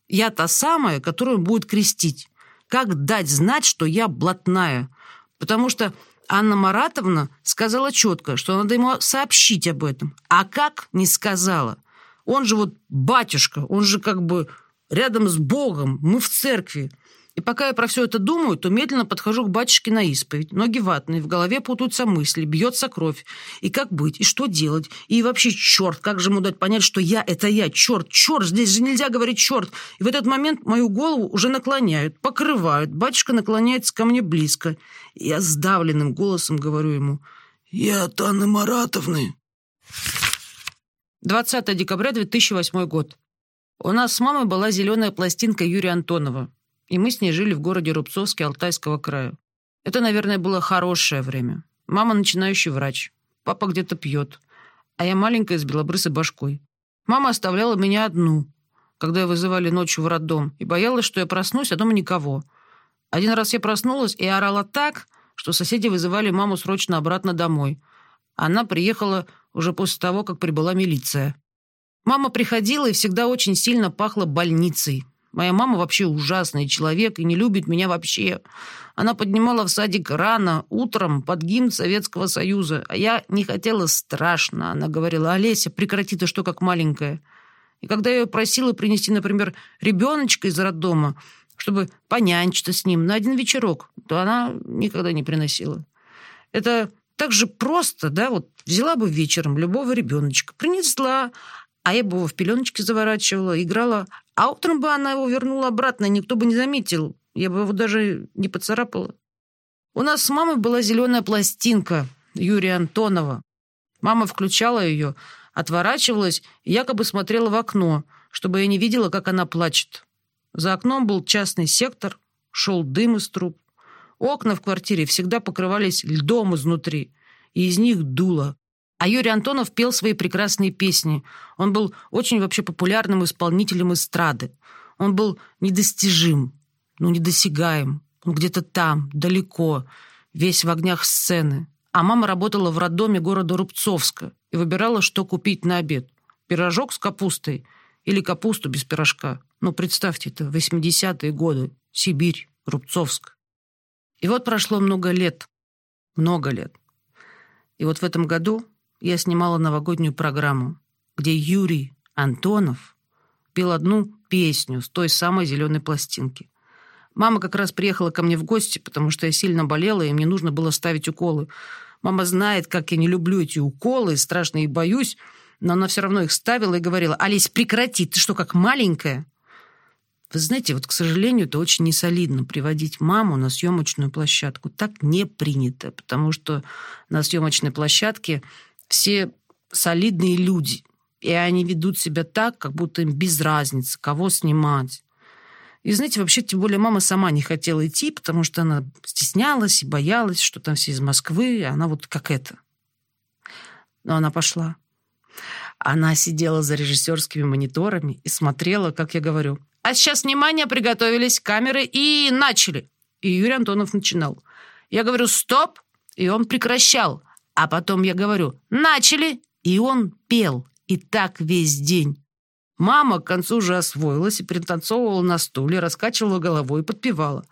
я та самая, которую будет крестить. Как дать знать, что я блатная. Потому что Анна Маратовна сказала четко, что надо ему сообщить об этом. А как не сказала? Он же вот батюшка, он же как бы рядом с Богом, мы в церкви. И пока я про все это думаю, то медленно подхожу к батюшке на исповедь. Ноги ватные, в голове путаются мысли, бьется кровь. И как быть, и что делать? И вообще, черт, как же ему дать понять, что я – это я? Черт, черт, здесь же нельзя говорить черт. И в этот момент мою голову уже наклоняют, покрывают. Батюшка наклоняется ко мне близко. И я сдавленным голосом говорю ему «Я от Анны Маратовны». 20 декабря 2008 год. У нас с мамой была зеленая пластинка Юрия Антонова и мы с ней жили в городе Рубцовске Алтайского края. Это, наверное, было хорошее время. Мама начинающий врач. Папа где-то пьет. А я маленькая с белобрысой башкой. Мама оставляла меня одну, когда вызывали ночью в роддом, и боялась, что я проснусь, а дома никого. Один раз я проснулась и орала так, что соседи вызывали маму срочно обратно домой. Она приехала уже после того, как прибыла милиция. Мама приходила и всегда очень сильно пахла больницей. Моя мама вообще ужасный человек и не любит меня вообще. Она поднимала в садик рано, утром, под гимн Советского Союза. А я не хотела страшно. Она говорила, Олеся, прекрати ты что, как маленькая. И когда я ее просила принести, например, ребеночка из роддома, чтобы понянчиться с ним на один вечерок, то она никогда не приносила. Это так же просто, да, вот взяла бы вечером любого ребеночка, принесла, а я бы его в пеленочке заворачивала, играла, а утром бы она его вернула обратно, никто бы не заметил. Я бы его даже не поцарапала. У нас с мамой была зеленая пластинка Юрия Антонова. Мама включала ее, отворачивалась якобы смотрела в окно, чтобы я не видела, как она плачет. За окном был частный сектор, шел дым из труб. Окна в квартире всегда покрывались льдом изнутри, и из них дуло. А Юрий Антонов пел свои прекрасные песни. Он был очень вообще популярным исполнителем эстрады. Он был недостижим, ну, недосягаем. Он где-то там, далеко, весь в огнях сцены. А мама работала в роддоме города Рубцовска и выбирала, что купить на обед. Пирожок с капустой или капусту без пирожка. Ну, представьте, это 80-е годы. Сибирь, Рубцовск. И вот прошло много лет. Много лет. И вот в этом году я снимала новогоднюю программу, где Юрий Антонов пел одну песню с той самой зеленой пластинки. Мама как раз приехала ко мне в гости, потому что я сильно болела, и мне нужно было ставить уколы. Мама знает, как я не люблю эти уколы, страшно их боюсь, но она все равно их ставила и говорила, «Алис, прекрати, ты что, как маленькая?» Вы знаете, вот, к сожалению, это очень несолидно приводить маму на съемочную площадку. Так не принято, потому что на съемочной площадке все солидные люди, и они ведут себя так, как будто им без разницы, кого снимать. И знаете, вообще, тем более мама сама не хотела идти, потому что она стеснялась и боялась, что там все из Москвы, и она вот как это. Но она пошла. Она сидела за режиссерскими мониторами и смотрела, как я говорю, а сейчас, внимание, приготовились камеры и начали. И Юрий Антонов начинал. Я говорю «стоп», и он прекращал. А потом я говорю «начали», и он пел. И так весь день. Мама к концу уже освоилась и пританцовывала на стуле, раскачивала головой и подпевала.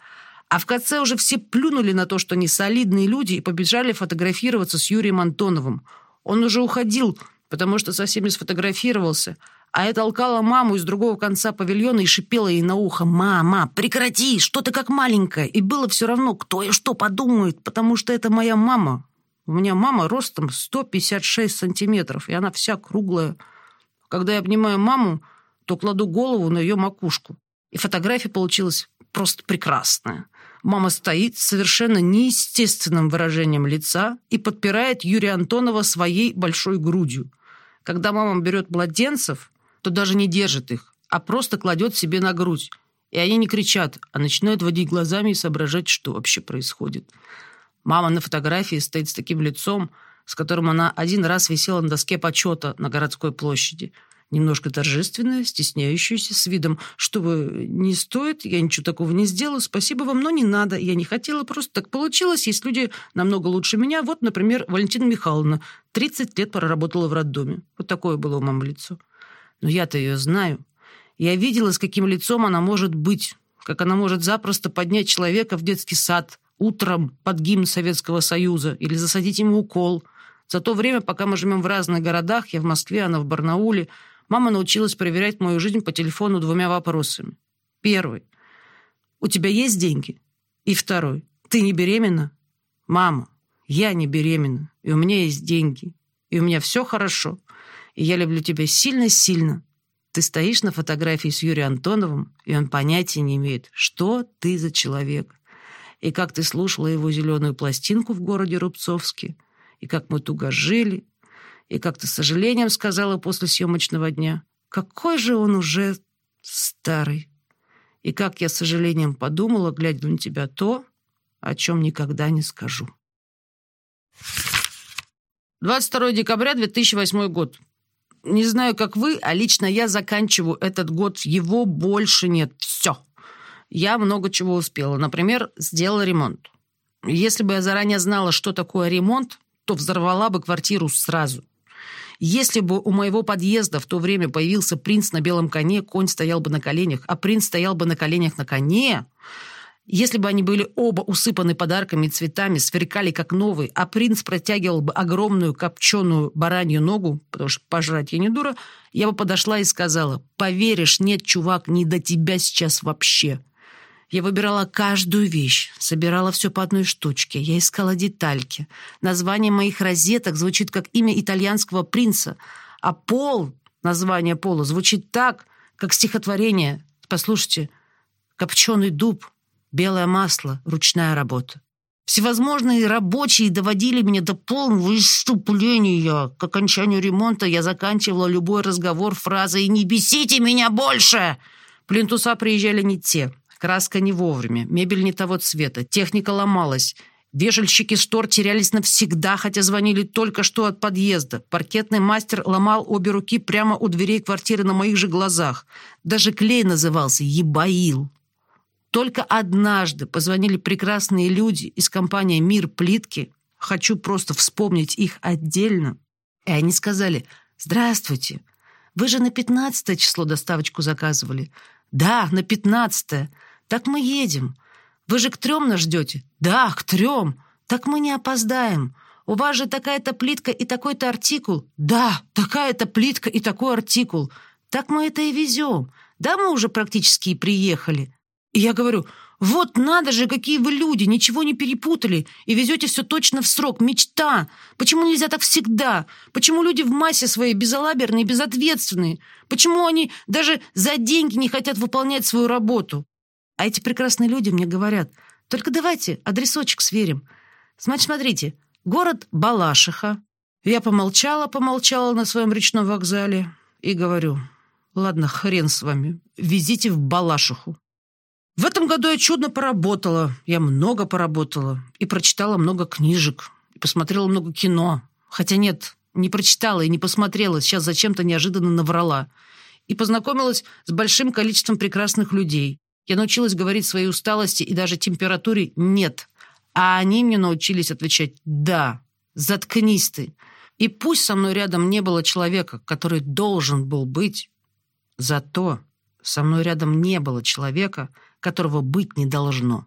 А в конце уже все плюнули на то, что они солидные люди, и побежали фотографироваться с Юрием Антоновым. Он уже уходил, потому что со всеми сфотографировался – а я толкала маму из другого конца павильона и шипела ей на ухо «Мама, прекрати, что ты как маленькая!» И было все равно, кто и что подумает, потому что это моя мама. У меня мама ростом 156 сантиметров, и она вся круглая. Когда я обнимаю маму, то кладу голову на ее макушку. И фотография получилась просто прекрасная. Мама стоит с совершенно неестественным выражением лица и подпирает Юрия Антонова своей большой грудью. Когда мама берет младенцев, то даже не держит их, а просто кладет себе на грудь. И они не кричат, а начинают водить глазами и соображать, что вообще происходит. Мама на фотографии стоит с таким лицом, с которым она один раз висела на доске почета на городской площади. Немножко торжественная, стесняющаяся, с видом, что вы не стоит, я ничего такого не сделаю, спасибо вам, но не надо. Я не хотела, просто так получилось. Есть люди намного лучше меня. Вот, например, Валентина Михайловна, 30 лет проработала в роддоме. Вот такое было у мамы лицо. Но я-то ее знаю. Я видела, с каким лицом она может быть, как она может запросто поднять человека в детский сад утром под гимн Советского Союза или засадить ему укол. За то время, пока мы живем в разных городах, я в Москве, она в Барнауле, мама научилась проверять мою жизнь по телефону двумя вопросами. Первый. У тебя есть деньги? И второй. Ты не беременна? Мама, я не беременна, и у меня есть деньги, и у меня все хорошо и я люблю тебя сильно-сильно. Ты стоишь на фотографии с Юрием Антоновым, и он понятия не имеет, что ты за человек. И как ты слушала его зеленую пластинку в городе Рубцовске, и как мы туго жили, и как ты с сожалением сказала после съемочного дня, какой же он уже старый. И как я с сожалением подумала, глядя на тебя, то, о чем никогда не скажу. 22 декабря 2008 год не знаю, как вы, а лично я заканчиваю этот год, его больше нет. Все. Я много чего успела. Например, сделала ремонт. Если бы я заранее знала, что такое ремонт, то взорвала бы квартиру сразу. Если бы у моего подъезда в то время появился принц на белом коне, конь стоял бы на коленях, а принц стоял бы на коленях на коне, если бы они были оба усыпаны подарками и цветами, сверкали как новые, а принц протягивал бы огромную копченую баранью ногу, потому что пожрать я не дура, я бы подошла и сказала, «Поверишь, нет, чувак, не до тебя сейчас вообще». Я выбирала каждую вещь, собирала все по одной штучке. Я искала детальки. Название моих розеток звучит как имя итальянского принца, а пол, название пола, звучит так, как стихотворение. Послушайте, копченый дуб, белое масло, ручная работа. Всевозможные рабочие доводили меня до полного исступления. К окончанию ремонта я заканчивала любой разговор фразой «Не бесите меня больше!». Плинтуса приезжали не те. Краска не вовремя, мебель не того цвета, техника ломалась. Вешальщики штор терялись навсегда, хотя звонили только что от подъезда. Паркетный мастер ломал обе руки прямо у дверей квартиры на моих же глазах. Даже клей назывался «Ебаил». Только однажды позвонили прекрасные люди из компании «Мир плитки». Хочу просто вспомнить их отдельно. И они сказали «Здравствуйте, вы же на пятнадцатое число доставочку заказывали». «Да, на пятнадцатое. Так мы едем. Вы же к трем нас ждете?» «Да, к трем. Так мы не опоздаем. У вас же такая-то плитка и такой-то артикул?» «Да, такая-то плитка и такой артикул. Так мы это и везем. Да, мы уже практически и приехали». И я говорю, вот надо же, какие вы люди, ничего не перепутали и везете все точно в срок. Мечта! Почему нельзя так всегда? Почему люди в массе своей безалаберные безответственные? Почему они даже за деньги не хотят выполнять свою работу? А эти прекрасные люди мне говорят, только давайте адресочек сверим. Значит, смотрите, город Балашиха. Я помолчала, помолчала на своем речном вокзале и говорю, ладно, хрен с вами, везите в Балашиху. В этом году я чудно поработала. Я много поработала. И прочитала много книжек. И посмотрела много кино. Хотя нет, не прочитала и не посмотрела. Сейчас зачем-то неожиданно наврала. И познакомилась с большим количеством прекрасных людей. Я научилась говорить своей усталости и даже температуре «нет». А они мне научились отвечать «да». Заткнись ты. И пусть со мной рядом не было человека, который должен был быть, зато со мной рядом не было человека, которого быть не должно.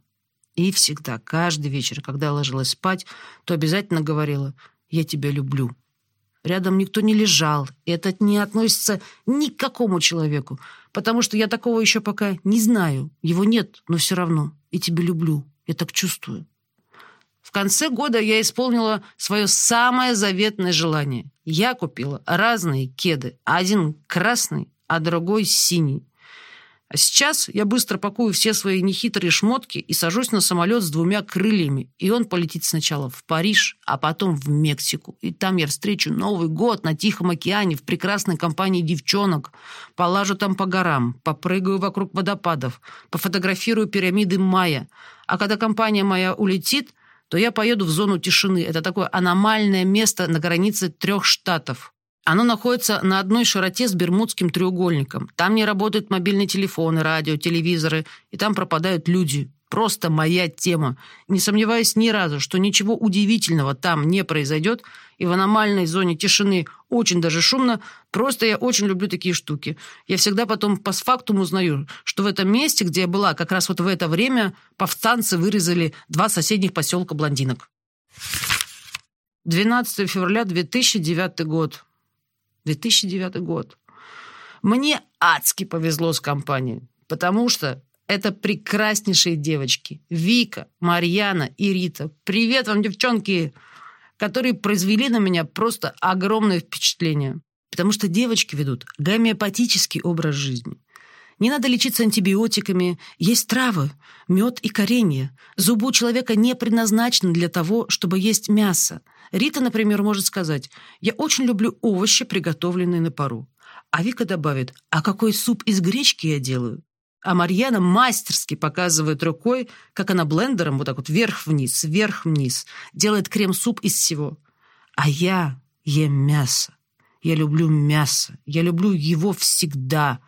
И всегда, каждый вечер, когда ложилась спать, то обязательно говорила «Я тебя люблю». Рядом никто не лежал, и это не относится ни к какому человеку, потому что я такого еще пока не знаю. Его нет, но все равно. И тебя люблю. Я так чувствую. В конце года я исполнила свое самое заветное желание. Я купила разные кеды. Один красный, а другой синий. А сейчас я быстро пакую все свои нехитрые шмотки и сажусь на самолет с двумя крыльями. И он полетит сначала в Париж, а потом в Мексику. И там я встречу Новый год на Тихом океане в прекрасной компании девчонок. Полажу там по горам, попрыгаю вокруг водопадов, пофотографирую пирамиды Майя. А когда компания моя улетит, то я поеду в зону тишины. Это такое аномальное место на границе трех штатов. Оно находится на одной широте с Бермудским треугольником. Там не работают мобильные телефоны, радио, телевизоры, и там пропадают люди. Просто моя тема. Не сомневаюсь ни разу, что ничего удивительного там не произойдет, и в аномальной зоне тишины очень даже шумно, просто я очень люблю такие штуки. Я всегда потом по фактум узнаю, что в этом месте, где я была, как раз вот в это время повстанцы вырезали два соседних поселка блондинок. 12 февраля 2009 год. 2009 год. Мне адски повезло с компанией, потому что это прекраснейшие девочки. Вика, Марьяна и Рита. Привет вам, девчонки, которые произвели на меня просто огромное впечатление. Потому что девочки ведут гомеопатический образ жизни. Не надо лечиться антибиотиками. Есть травы, мед и коренья. Зубы человека не предназначены для того, чтобы есть мясо. Рита, например, может сказать, «Я очень люблю овощи, приготовленные на пару». А Вика добавит, «А какой суп из гречки я делаю?» А Марьяна мастерски показывает рукой, как она блендером вот так вот вверх-вниз, вверх-вниз делает крем-суп из всего. А я ем мясо. Я люблю мясо. Я люблю его всегда.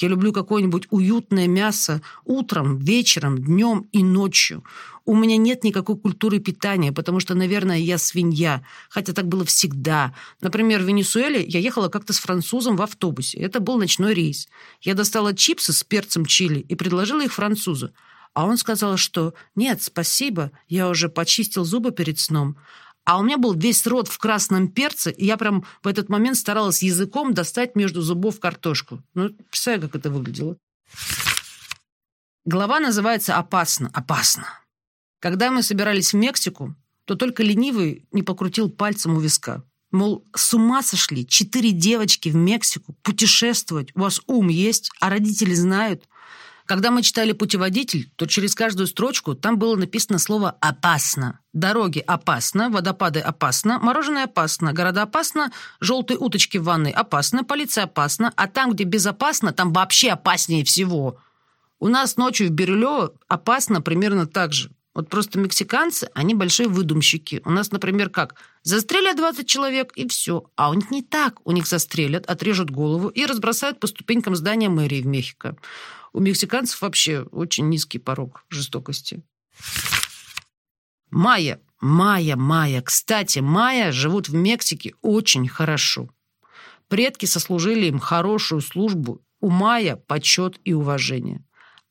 Я люблю какое-нибудь уютное мясо утром, вечером, днем и ночью. У меня нет никакой культуры питания, потому что, наверное, я свинья. Хотя так было всегда. Например, в Венесуэле я ехала как-то с французом в автобусе. Это был ночной рейс. Я достала чипсы с перцем чили и предложила их французу. А он сказал, что «нет, спасибо, я уже почистил зубы перед сном». А у меня был весь рот в красном перце, и я прям в этот момент старалась языком достать между зубов картошку. Ну, представляю, как это выглядело. Глава называется «Опасно, опасно». Когда мы собирались в Мексику, то только ленивый не покрутил пальцем у виска. Мол, с ума сошли, четыре девочки в Мексику, путешествовать, у вас ум есть, а родители знают. Когда мы читали путеводитель, то через каждую строчку там было написано слово «опасно». Дороги опасно, водопады опасно, мороженое опасно, города опасно, желтые уточки в ванной опасно, полиция опасно, а там, где безопасно, там вообще опаснее всего. У нас ночью в Бирюлево опасно примерно так же. Вот просто мексиканцы, они большие выдумщики. У нас, например, как? Застрелят 20 человек, и все. А у них не так. У них застрелят, отрежут голову и разбросают по ступенькам здания мэрии в Мехико. У мексиканцев вообще очень низкий порог жестокости. Майя, майя, майя. Кстати, майя живут в Мексике очень хорошо. Предки сослужили им хорошую службу. У майя почет и уважение.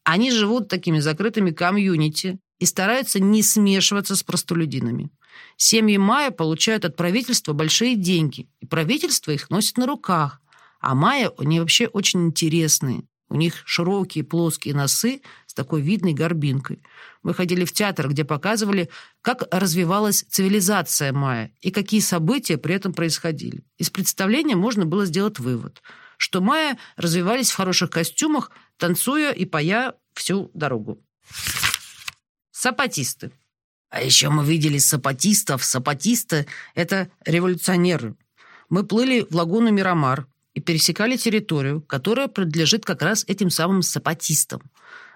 Они живут такими закрытыми комьюнити и стараются не смешиваться с простолюдинами. Семьи майя получают от правительства большие деньги, и правительство их носит на руках. А майя, они вообще очень интересные. У них широкие плоские носы с такой видной горбинкой. Мы ходили в театр, где показывали, как развивалась цивилизация майя и какие события при этом происходили. Из представления можно было сделать вывод, что майя развивались в хороших костюмах, танцуя и поя всю дорогу. Сапатисты. А еще мы видели сапатистов. Сапатисты — это революционеры. Мы плыли в лагуну Мирамар, и пересекали территорию, которая принадлежит как раз этим самым сапатистам.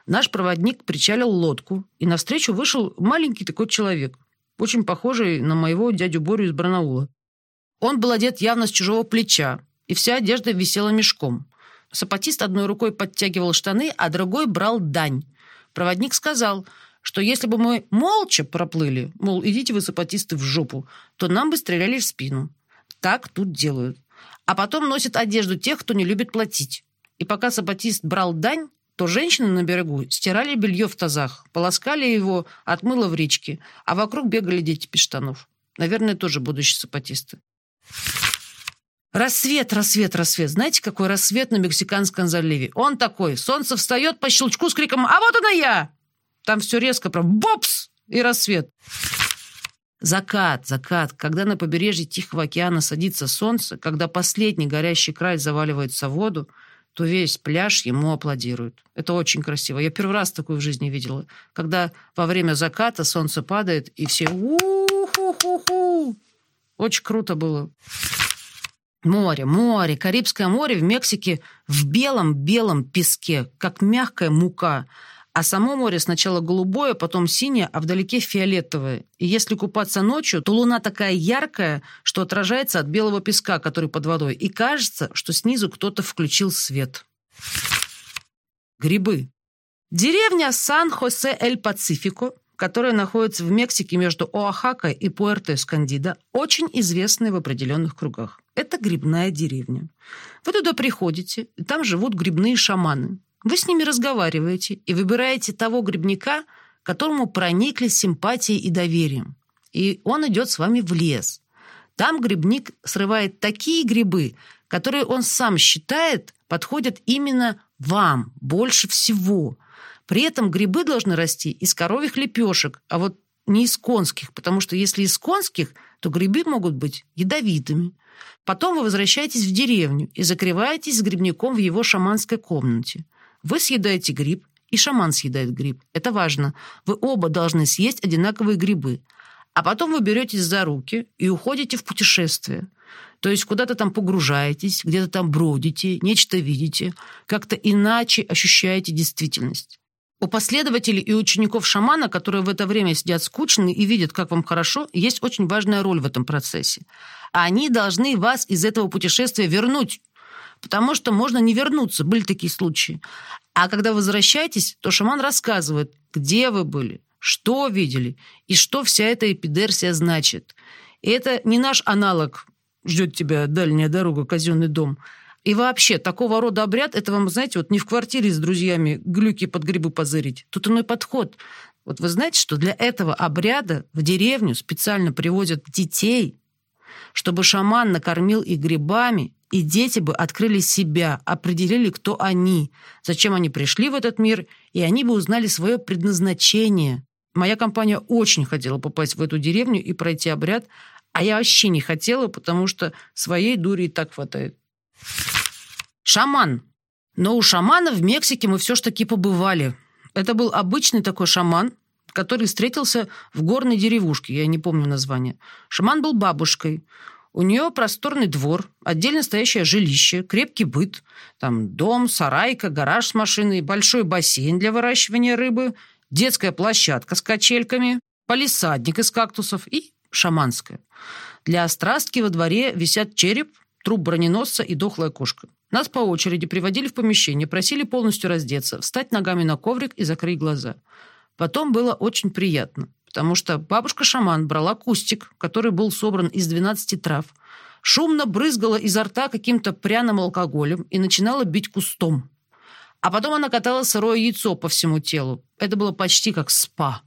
Наш проводник причалил лодку, и навстречу вышел маленький такой человек, очень похожий на моего дядю Борю из Барнаула. Он был одет явно с чужого плеча, и вся одежда висела мешком. Сапатист одной рукой подтягивал штаны, а другой брал дань. Проводник сказал, что если бы мы молча проплыли, мол, идите вы, сапатисты, в жопу, то нам бы стреляли в спину. Так тут делают а потом носит одежду тех, кто не любит платить. И пока сапатист брал дань, то женщины на берегу стирали белье в тазах, полоскали его от мыла в речке, а вокруг бегали дети без штанов. Наверное, тоже будущие сапатисты. Рассвет, рассвет, рассвет. Знаете, какой рассвет на Мексиканском заливе? Он такой. Солнце встает по щелчку с криком «А вот она я!» Там все резко, прям бопс! И рассвет. Закат, закат, когда на побережье Тихого океана садится солнце, когда последний горящий край заваливается в воду, то весь пляж ему аплодирует. Это очень красиво. Я первый раз такое в жизни видела. Когда во время заката солнце падает, и все у-ху-ху-ху. Очень круто было. Море, море, Карибское море в Мексике в белом-белом песке, как мягкая мука. А само море сначала голубое, потом синее, а вдалеке фиолетовое. И если купаться ночью, то луна такая яркая, что отражается от белого песка, который под водой. И кажется, что снизу кто-то включил свет. Грибы. Деревня Сан-Хосе-эль-Пацифико, которая находится в Мексике между Оахака и Пуэрто-Эскандидо, очень известная в определенных кругах. Это грибная деревня. Вы туда приходите, и там живут грибные шаманы. Вы с ними разговариваете и выбираете того грибника, которому проникли симпатией и доверием. И он идет с вами в лес. Там грибник срывает такие грибы, которые он сам считает подходят именно вам больше всего. При этом грибы должны расти из коровьих лепешек, а вот не из конских, потому что если из конских, то грибы могут быть ядовитыми. Потом вы возвращаетесь в деревню и закрываетесь с грибником в его шаманской комнате. Вы съедаете гриб, и шаман съедает гриб. Это важно. Вы оба должны съесть одинаковые грибы. А потом вы беретесь за руки и уходите в путешествие. То есть куда-то там погружаетесь, где-то там бродите, нечто видите, как-то иначе ощущаете действительность. У последователей и учеников шамана, которые в это время сидят скучные и видят, как вам хорошо, есть очень важная роль в этом процессе. Они должны вас из этого путешествия вернуть потому что можно не вернуться, были такие случаи. А когда возвращаетесь, то шаман рассказывает, где вы были, что видели и что вся эта эпидерсия значит. И это не наш аналог «ждет тебя дальняя дорога, казенный дом», и вообще, такого рода обряд, это вам, знаете, вот не в квартире с друзьями глюки под грибы позырить. Тут иной подход. Вот вы знаете, что для этого обряда в деревню специально привозят детей, чтобы шаман накормил их грибами и дети бы открыли себя, определили, кто они, зачем они пришли в этот мир, и они бы узнали свое предназначение. Моя компания очень хотела попасть в эту деревню и пройти обряд, а я вообще не хотела, потому что своей дури и так хватает. Шаман. Но у шамана в Мексике мы все ж таки побывали. Это был обычный такой шаман, который встретился в горной деревушке, я не помню название. Шаман был бабушкой. У нее просторный двор, отдельно стоящее жилище, крепкий быт, там дом, сарайка, гараж с машиной, большой бассейн для выращивания рыбы, детская площадка с качельками, полисадник из кактусов и шаманская. Для острастки во дворе висят череп, труп броненосца и дохлая кошка. Нас по очереди приводили в помещение, просили полностью раздеться, встать ногами на коврик и закрыть глаза. Потом было очень приятно, потому что бабушка-шаман брала кустик, который был собран из 12 трав, шумно брызгала изо рта каким-то пряным алкоголем и начинала бить кустом. А потом она катала сырое яйцо по всему телу. Это было почти как спа.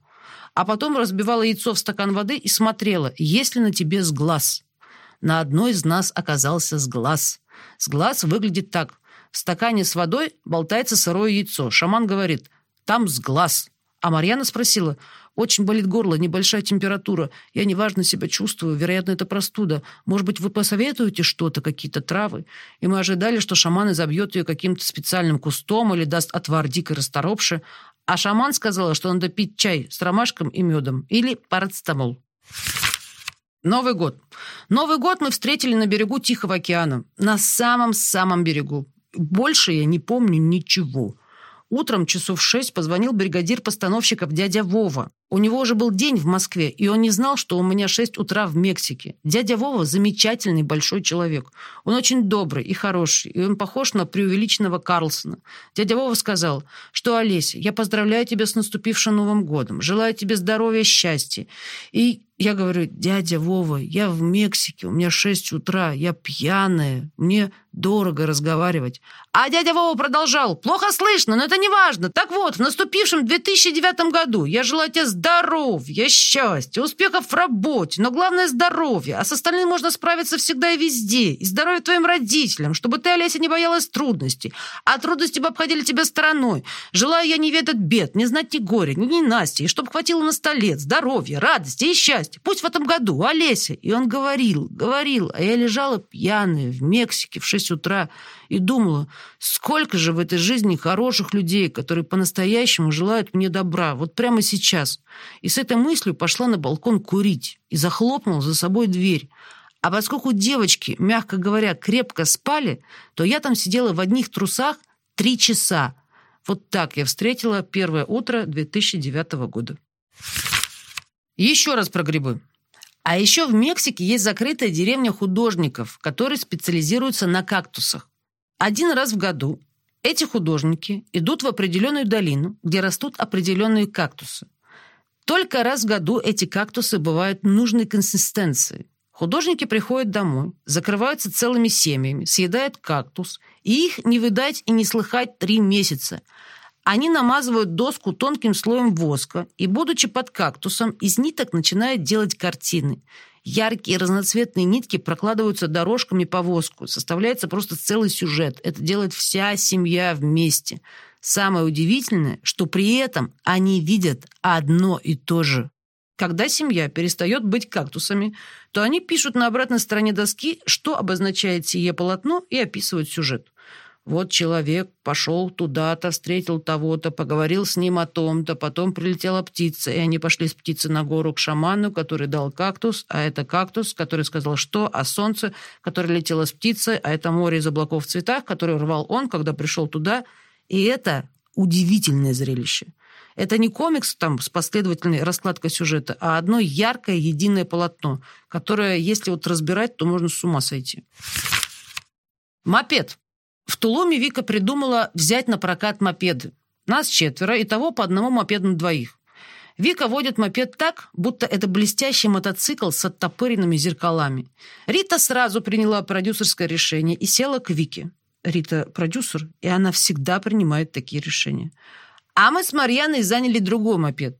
А потом разбивала яйцо в стакан воды и смотрела, есть ли на тебе сглаз. На одной из нас оказался сглаз. Сглаз выглядит так. В стакане с водой болтается сырое яйцо. Шаман говорит, там сглаз. А Марьяна спросила, очень болит горло, небольшая температура. Я неважно себя чувствую, вероятно, это простуда. Может быть, вы посоветуете что-то, какие-то травы? И мы ожидали, что шаман изобьет ее каким-то специальным кустом или даст отвар дикой расторопши. А шаман сказала, что надо пить чай с ромашком и медом или парацетамол. Новый год. Новый год мы встретили на берегу Тихого океана. На самом-самом берегу. Больше я не помню ничего. Утром часов шесть позвонил бригадир постановщиков дядя Вова. У него уже был день в Москве, и он не знал, что у меня шесть утра в Мексике. Дядя Вова замечательный большой человек. Он очень добрый и хороший, и он похож на преувеличенного Карлсона. Дядя Вова сказал, что, Олеся, я поздравляю тебя с наступившим Новым годом, желаю тебе здоровья, счастья. И я говорю, дядя Вова, я в Мексике, у меня шесть утра, я пьяная, мне дорого разговаривать. А дядя Вова продолжал, плохо слышно, но это не важно. Так вот, в наступившем 2009 году я желаю тебе здоровья, счастья, успехов в работе, но главное здоровье. А с остальным можно справиться всегда и везде. И здоровье твоим родителям, чтобы ты, Олеся, не боялась трудностей. А трудности бы обходили тебя стороной. Желаю я не ведать бед, не знать ни горя, ни ненастья, и чтобы хватило на столе здоровья, радости и счастья. Пусть в этом году, Олеся. И он говорил, говорил, а я лежала пьяная в Мексике в шесть утра и думала, сколько же в этой жизни хороших людей, которые по-настоящему желают мне добра, вот прямо сейчас. И с этой мыслью пошла на балкон курить и захлопнула за собой дверь. А поскольку девочки, мягко говоря, крепко спали, то я там сидела в одних трусах три часа. Вот так я встретила первое утро 2009 года. Еще раз про грибы. А еще в Мексике есть закрытая деревня художников, которые специализируются на кактусах. Один раз в году эти художники идут в определенную долину, где растут определенные кактусы. Только раз в году эти кактусы бывают нужной консистенции. Художники приходят домой, закрываются целыми семьями, съедают кактус, и их не видать и не слыхать три месяца – они намазывают доску тонким слоем воска и, будучи под кактусом, из ниток начинают делать картины. Яркие разноцветные нитки прокладываются дорожками по воску. Составляется просто целый сюжет. Это делает вся семья вместе. Самое удивительное, что при этом они видят одно и то же. Когда семья перестает быть кактусами, то они пишут на обратной стороне доски, что обозначает сие полотно и описывают сюжет. Вот человек пошел туда-то, встретил того-то, поговорил с ним о том-то, потом прилетела птица, и они пошли с птицы на гору к шаману, который дал кактус, а это кактус, который сказал что, а солнце, которое летело с птицей, а это море из облаков в цветах, который рвал он, когда пришел туда. И это удивительное зрелище. Это не комикс там с последовательной раскладкой сюжета, а одно яркое единое полотно, которое, если вот разбирать, то можно с ума сойти. Мопед. В Тулуме Вика придумала взять на прокат мопеды. Нас четверо, и того по одному мопеду на двоих. Вика водит мопед так, будто это блестящий мотоцикл с оттопыренными зеркалами. Рита сразу приняла продюсерское решение и села к Вике. Рита продюсер, и она всегда принимает такие решения. А мы с Марьяной заняли другой мопед.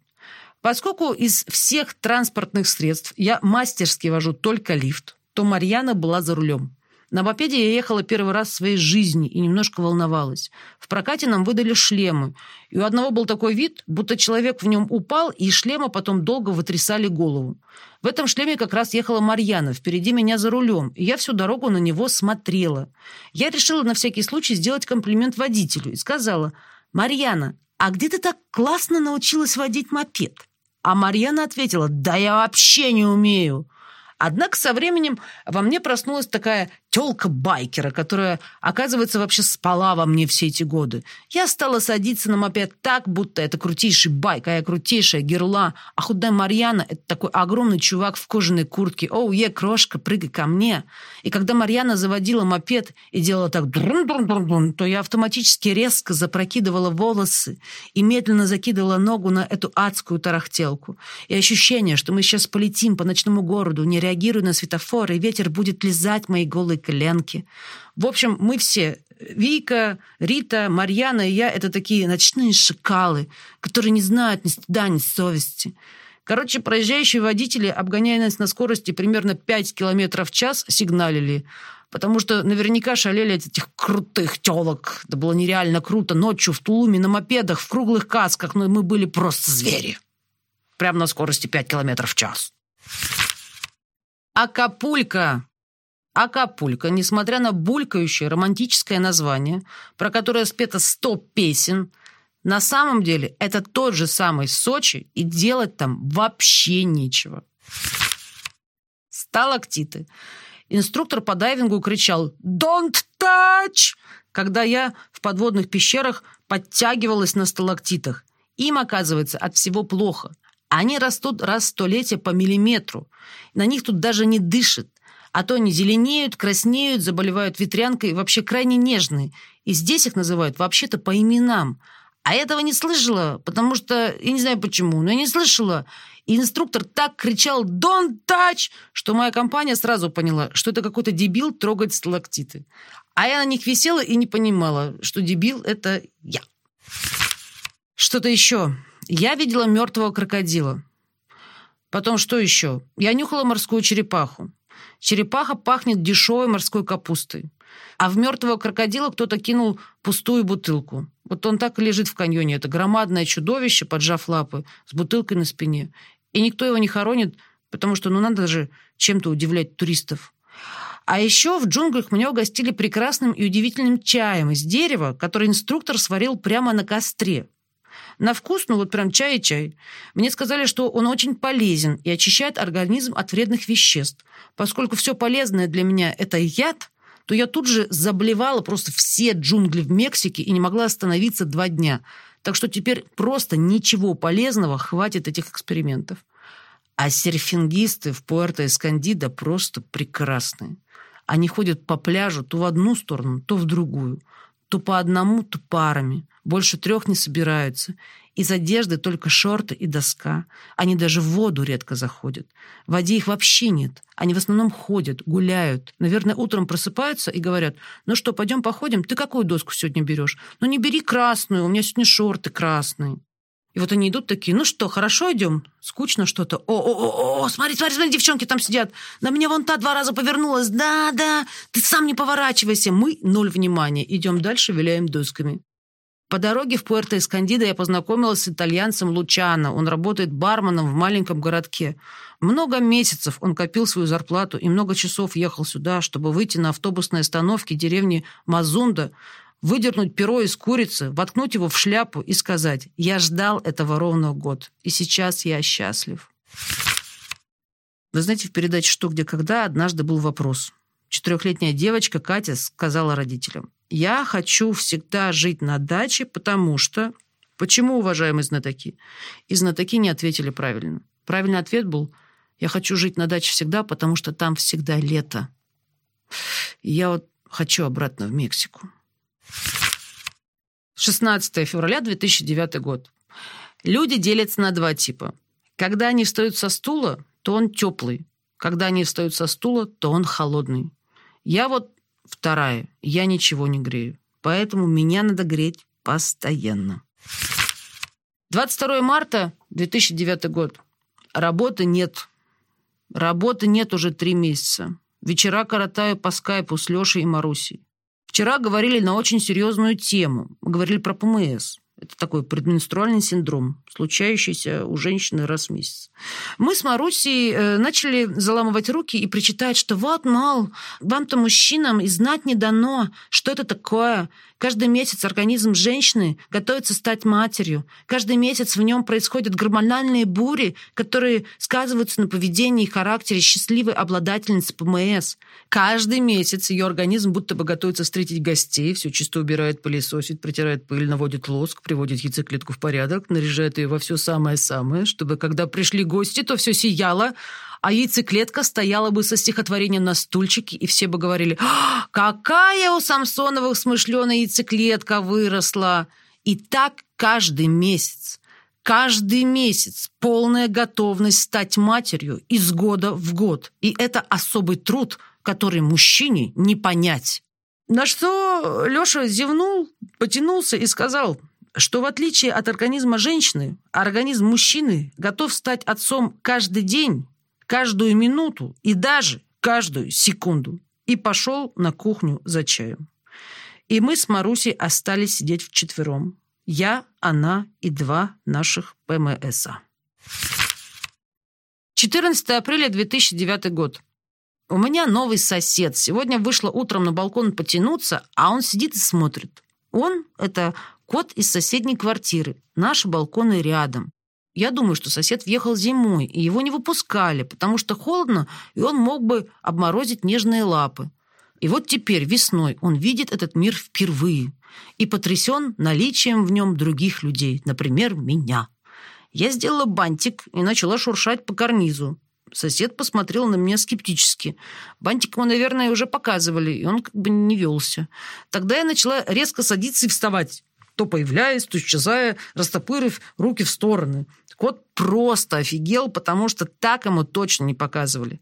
Поскольку из всех транспортных средств я мастерски вожу только лифт, то Марьяна была за рулем. На мопеде я ехала первый раз в своей жизни и немножко волновалась. В прокате нам выдали шлемы, и у одного был такой вид, будто человек в нем упал, и шлема потом долго вытрясали голову. В этом шлеме как раз ехала Марьяна, впереди меня за рулем, и я всю дорогу на него смотрела. Я решила на всякий случай сделать комплимент водителю и сказала, «Марьяна, а где ты так классно научилась водить мопед?» А Марьяна ответила, «Да я вообще не умею». Однако со временем во мне проснулась такая тёлка байкера, которая, оказывается, вообще спала во мне все эти годы. Я стала садиться на мопед так, будто это крутейший байк, а я крутейшая герла, а худая Марьяна — это такой огромный чувак в кожаной куртке. «Оу, е, крошка, прыгай ко мне!» И когда Марьяна заводила мопед и делала так друн-друн-друн-друн, то я автоматически резко запрокидывала волосы и медленно закидывала ногу на эту адскую тарахтелку. И ощущение, что мы сейчас полетим по ночному городу, не реагируя на светофоры, и ветер будет лизать мои голые коленки. В общем, мы все, Вика, Рита, Марьяна и я, это такие ночные шакалы, которые не знают ни стыда, ни совести. Короче, проезжающие водители, обгоняя нас на скорости примерно 5 километров в час, сигналили. Потому что наверняка шалели от этих крутых телок. Это было нереально круто. Ночью в Тулуме на мопедах, в круглых касках. Но мы были просто звери. Прямо на скорости 5 километров в час. Акапулько Акапулько, несмотря на булькающее романтическое название, про которое спето сто песен, на самом деле это тот же самый Сочи, и делать там вообще нечего. Сталактиты. Инструктор по дайвингу кричал «Don't touch!», когда я в подводных пещерах подтягивалась на сталактитах. Им, оказывается, от всего плохо. Они растут раз в столетие по миллиметру. На них тут даже не дышит а то они зеленеют, краснеют, заболевают ветрянкой, вообще крайне нежные. И здесь их называют вообще-то по именам. А этого не слышала, потому что, я не знаю почему, но я не слышала. И инструктор так кричал «Don't touch!», что моя компания сразу поняла, что это какой-то дебил трогает сталактиты. А я на них висела и не понимала, что дебил — это я. Что-то еще. Я видела мертвого крокодила. Потом что еще? Я нюхала морскую черепаху. Черепаха пахнет дешевой морской капустой. А в мертвого крокодила кто-то кинул пустую бутылку. Вот он так и лежит в каньоне. Это громадное чудовище, поджав лапы, с бутылкой на спине. И никто его не хоронит, потому что ну надо же чем-то удивлять туристов. А еще в джунглях меня угостили прекрасным и удивительным чаем из дерева, который инструктор сварил прямо на костре. На вкус, ну вот прям чай и чай. Мне сказали, что он очень полезен и очищает организм от вредных веществ. Поскольку все полезное для меня – это яд, то я тут же заблевала просто все джунгли в Мексике и не могла остановиться два дня. Так что теперь просто ничего полезного хватит этих экспериментов. А серфингисты в Пуэрто-Эскандидо просто прекрасные. Они ходят по пляжу то в одну сторону, то в другую. То по одному, то парами. Больше трех не собираются. Из одежды только шорты и доска. Они даже в воду редко заходят. В воде их вообще нет. Они в основном ходят, гуляют. Наверное, утром просыпаются и говорят, ну что, пойдем походим? Ты какую доску сегодня берешь? Ну не бери красную, у меня сегодня шорты красные. И вот они идут такие, ну что, хорошо идем? Скучно что-то. О, о, о, о, смотри, смотри, смотри, девчонки там сидят. На меня вон та два раза повернулась. Да, да, ты сам не поворачивайся. Мы ноль внимания. Идем дальше, виляем досками. По дороге в Пуэрто-Эскандидо я познакомилась с итальянцем Лучано. Он работает барменом в маленьком городке. Много месяцев он копил свою зарплату и много часов ехал сюда, чтобы выйти на автобусной остановке деревни Мазунда, выдернуть перо из курицы, воткнуть его в шляпу и сказать «Я ждал этого ровно год, и сейчас я счастлив». Вы знаете, в передаче «Что, где, когда» однажды был вопрос. Четырехлетняя девочка Катя сказала родителям я хочу всегда жить на даче, потому что... Почему, уважаемые знатоки? И знатоки не ответили правильно. Правильный ответ был «Я хочу жить на даче всегда, потому что там всегда лето». Я вот хочу обратно в Мексику. 16 февраля 2009 год. Люди делятся на два типа. Когда они встают со стула, то он теплый. Когда они встают со стула, то он холодный. Я вот Вторая. Я ничего не грею. Поэтому меня надо греть постоянно. 22 марта 2009 год. Работы нет. Работы нет уже три месяца. Вечера коротаю по скайпу с Лешей и Марусей. Вчера говорили на очень серьезную тему. Говорили про ПМС. Это такой предменструальный синдром, случающийся у женщины раз в месяц. Мы с Марусей э, начали заламывать руки и причитать, что вот, мол, вам-то, мужчинам, и знать не дано, что это такое. Каждый месяц организм женщины готовится стать матерью. Каждый месяц в нем происходят гормональные бури, которые сказываются на поведении и характере счастливой обладательницы ПМС. Каждый месяц ее организм будто бы готовится встретить гостей, все чисто убирает, пылесосит, протирает пыль, наводит лоск, приводит яйцеклетку в порядок, наряжает ее во все самое-самое, чтобы когда пришли гости, то все сияло, а яйцеклетка стояла бы со стихотворением на стульчике, и все бы говорили «А, «Какая у Самсоновых смышленая яйцеклетка выросла!» И так каждый месяц. Каждый месяц полная готовность стать матерью из года в год. И это особый труд, который мужчине не понять. На что Леша зевнул, потянулся и сказал, что в отличие от организма женщины, организм мужчины готов стать отцом каждый день каждую минуту и даже каждую секунду. И пошел на кухню за чаем. И мы с Марусей остались сидеть вчетвером. Я, она и два наших ПМСа. 14 апреля 2009 год. У меня новый сосед. Сегодня вышла утром на балкон потянуться, а он сидит и смотрит. Он — это кот из соседней квартиры. Наши балконы рядом. Я думаю, что сосед въехал зимой, и его не выпускали, потому что холодно, и он мог бы обморозить нежные лапы. И вот теперь, весной, он видит этот мир впервые и потрясен наличием в нем других людей, например, меня. Я сделала бантик и начала шуршать по карнизу. Сосед посмотрел на меня скептически. Бантик ему, наверное, уже показывали, и он как бы не велся. Тогда я начала резко садиться и вставать то появляясь, то исчезая, растопырив руки в стороны. Кот просто офигел, потому что так ему точно не показывали.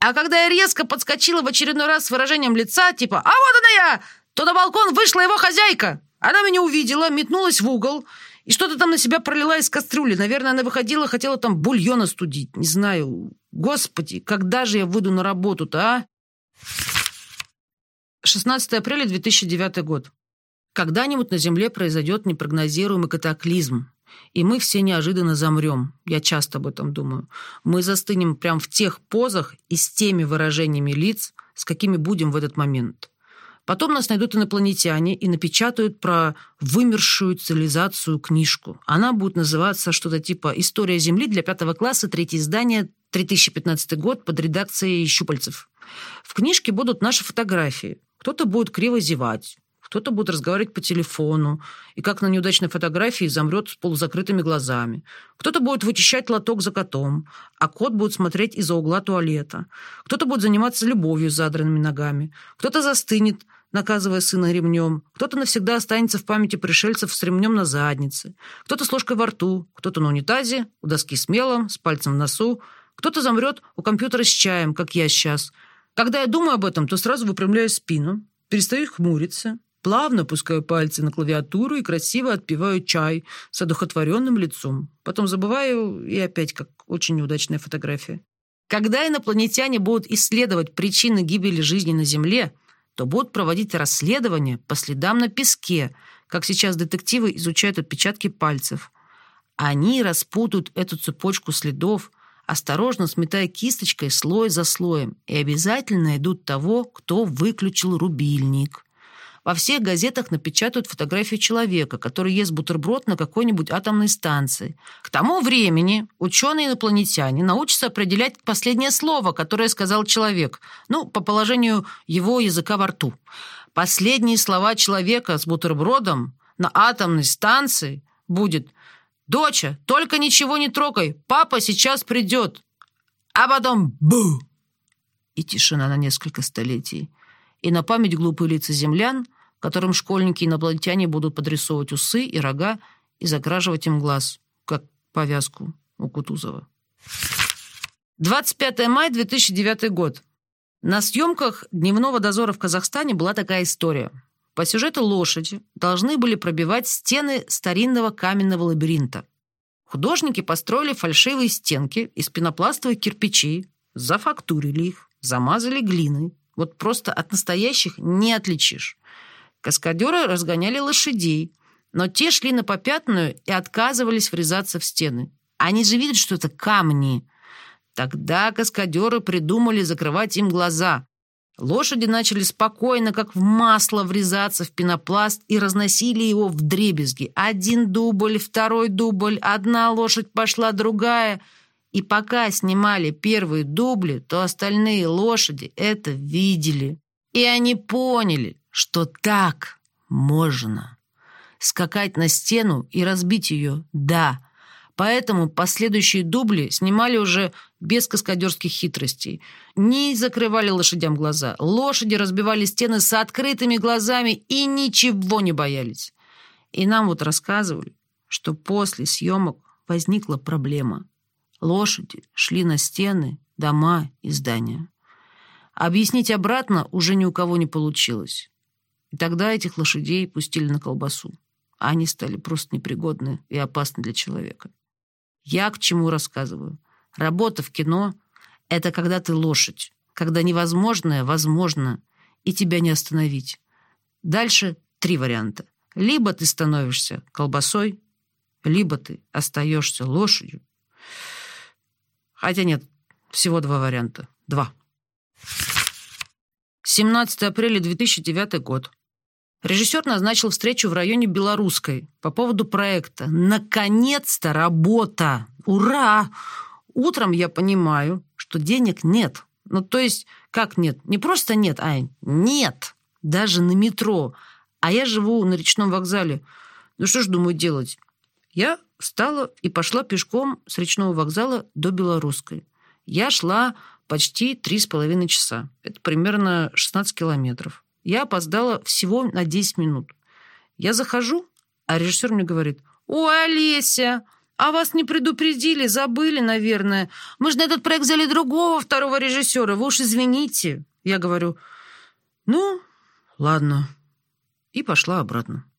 А когда я резко подскочила в очередной раз с выражением лица, типа «А вот она я!», то на балкон вышла его хозяйка. Она меня увидела, метнулась в угол и что-то там на себя пролила из кастрюли. Наверное, она выходила, хотела там бульон остудить. Не знаю. Господи, когда же я выйду на работу-то, а? 16 апреля 2009 год. Когда-нибудь на Земле произойдет непрогнозируемый катаклизм, и мы все неожиданно замрем. Я часто об этом думаю. Мы застынем прямо в тех позах и с теми выражениями лиц, с какими будем в этот момент. Потом нас найдут инопланетяне и напечатают про вымершую цивилизацию книжку. Она будет называться что-то типа «История Земли для пятого класса, третье издание, 3015 год» под редакцией Щупальцев. В книжке будут наши фотографии. Кто-то будет криво зевать, кто-то будет разговаривать по телефону, и как на неудачной фотографии замрет с полузакрытыми глазами. Кто-то будет вычищать лоток за котом, а кот будет смотреть из-за угла туалета. Кто-то будет заниматься любовью с задранными ногами. Кто-то застынет, наказывая сына ремнем. Кто-то навсегда останется в памяти пришельцев с ремнем на заднице. Кто-то с ложкой во рту, кто-то на унитазе, у доски с мелом, с пальцем в носу. Кто-то замрет у компьютера с чаем, как я сейчас. Когда я думаю об этом, то сразу выпрямляю спину, перестаю хмуриться, Плавно пускаю пальцы на клавиатуру и красиво отпиваю чай с одухотворенным лицом. Потом забываю, и опять как очень неудачная фотография. Когда инопланетяне будут исследовать причины гибели жизни на Земле, то будут проводить расследования по следам на песке, как сейчас детективы изучают отпечатки пальцев. Они распутают эту цепочку следов, осторожно сметая кисточкой слой за слоем, и обязательно найдут того, кто выключил рубильник. Во всех газетах напечатают фотографию человека, который ест бутерброд на какой-нибудь атомной станции. К тому времени ученые-инопланетяне научатся определять последнее слово, которое сказал человек, ну, по положению его языка во рту. Последние слова человека с бутербродом на атомной станции будет «Доча, только ничего не трогай, папа сейчас придет». А потом «Бу!» И тишина на несколько столетий и на память глупые лица землян, которым школьники инопланетяне будут подрисовывать усы и рога и заграживать им глаз, как повязку у Кутузова. 25 мая 2009 год. На съемках «Дневного дозора» в Казахстане была такая история. По сюжету лошади должны были пробивать стены старинного каменного лабиринта. Художники построили фальшивые стенки из пенопластовых кирпичей, зафактурили их, замазали глиной. Вот просто от настоящих не отличишь. Каскадеры разгоняли лошадей, но те шли на попятную и отказывались врезаться в стены. Они же видят, что это камни. Тогда каскадеры придумали закрывать им глаза. Лошади начали спокойно, как в масло, врезаться в пенопласт и разносили его в дребезги. Один дубль, второй дубль, одна лошадь пошла, другая. И пока снимали первые дубли, то остальные лошади это видели. И они поняли, что так можно. Скакать на стену и разбить ее – да. Поэтому последующие дубли снимали уже без каскадерских хитростей. Не закрывали лошадям глаза. Лошади разбивали стены с открытыми глазами и ничего не боялись. И нам вот рассказывали, что после съемок возникла проблема. Лошади шли на стены, дома и здания. Объяснить обратно уже ни у кого не получилось. И тогда этих лошадей пустили на колбасу. А они стали просто непригодны и опасны для человека. Я к чему рассказываю? Работа в кино — это когда ты лошадь, когда невозможное возможно, и тебя не остановить. Дальше три варианта. Либо ты становишься колбасой, либо ты остаешься лошадью. Хотя нет, всего два варианта. Два. 17 апреля 2009 год. Режиссер назначил встречу в районе Белорусской по поводу проекта. Наконец-то работа! Ура! Утром я понимаю, что денег нет. Ну, то есть, как нет? Не просто нет, а нет. Даже на метро. А я живу на речном вокзале. Ну, что ж, думаю, делать? Я встала и пошла пешком с речного вокзала до Белорусской. Я шла почти три с половиной часа. Это примерно 16 километров. Я опоздала всего на 10 минут. Я захожу, а режиссер мне говорит, «Ой, Олеся, а вас не предупредили, забыли, наверное. Мы же на этот проект взяли другого второго режиссера, вы уж извините». Я говорю, «Ну, ладно». И пошла обратно.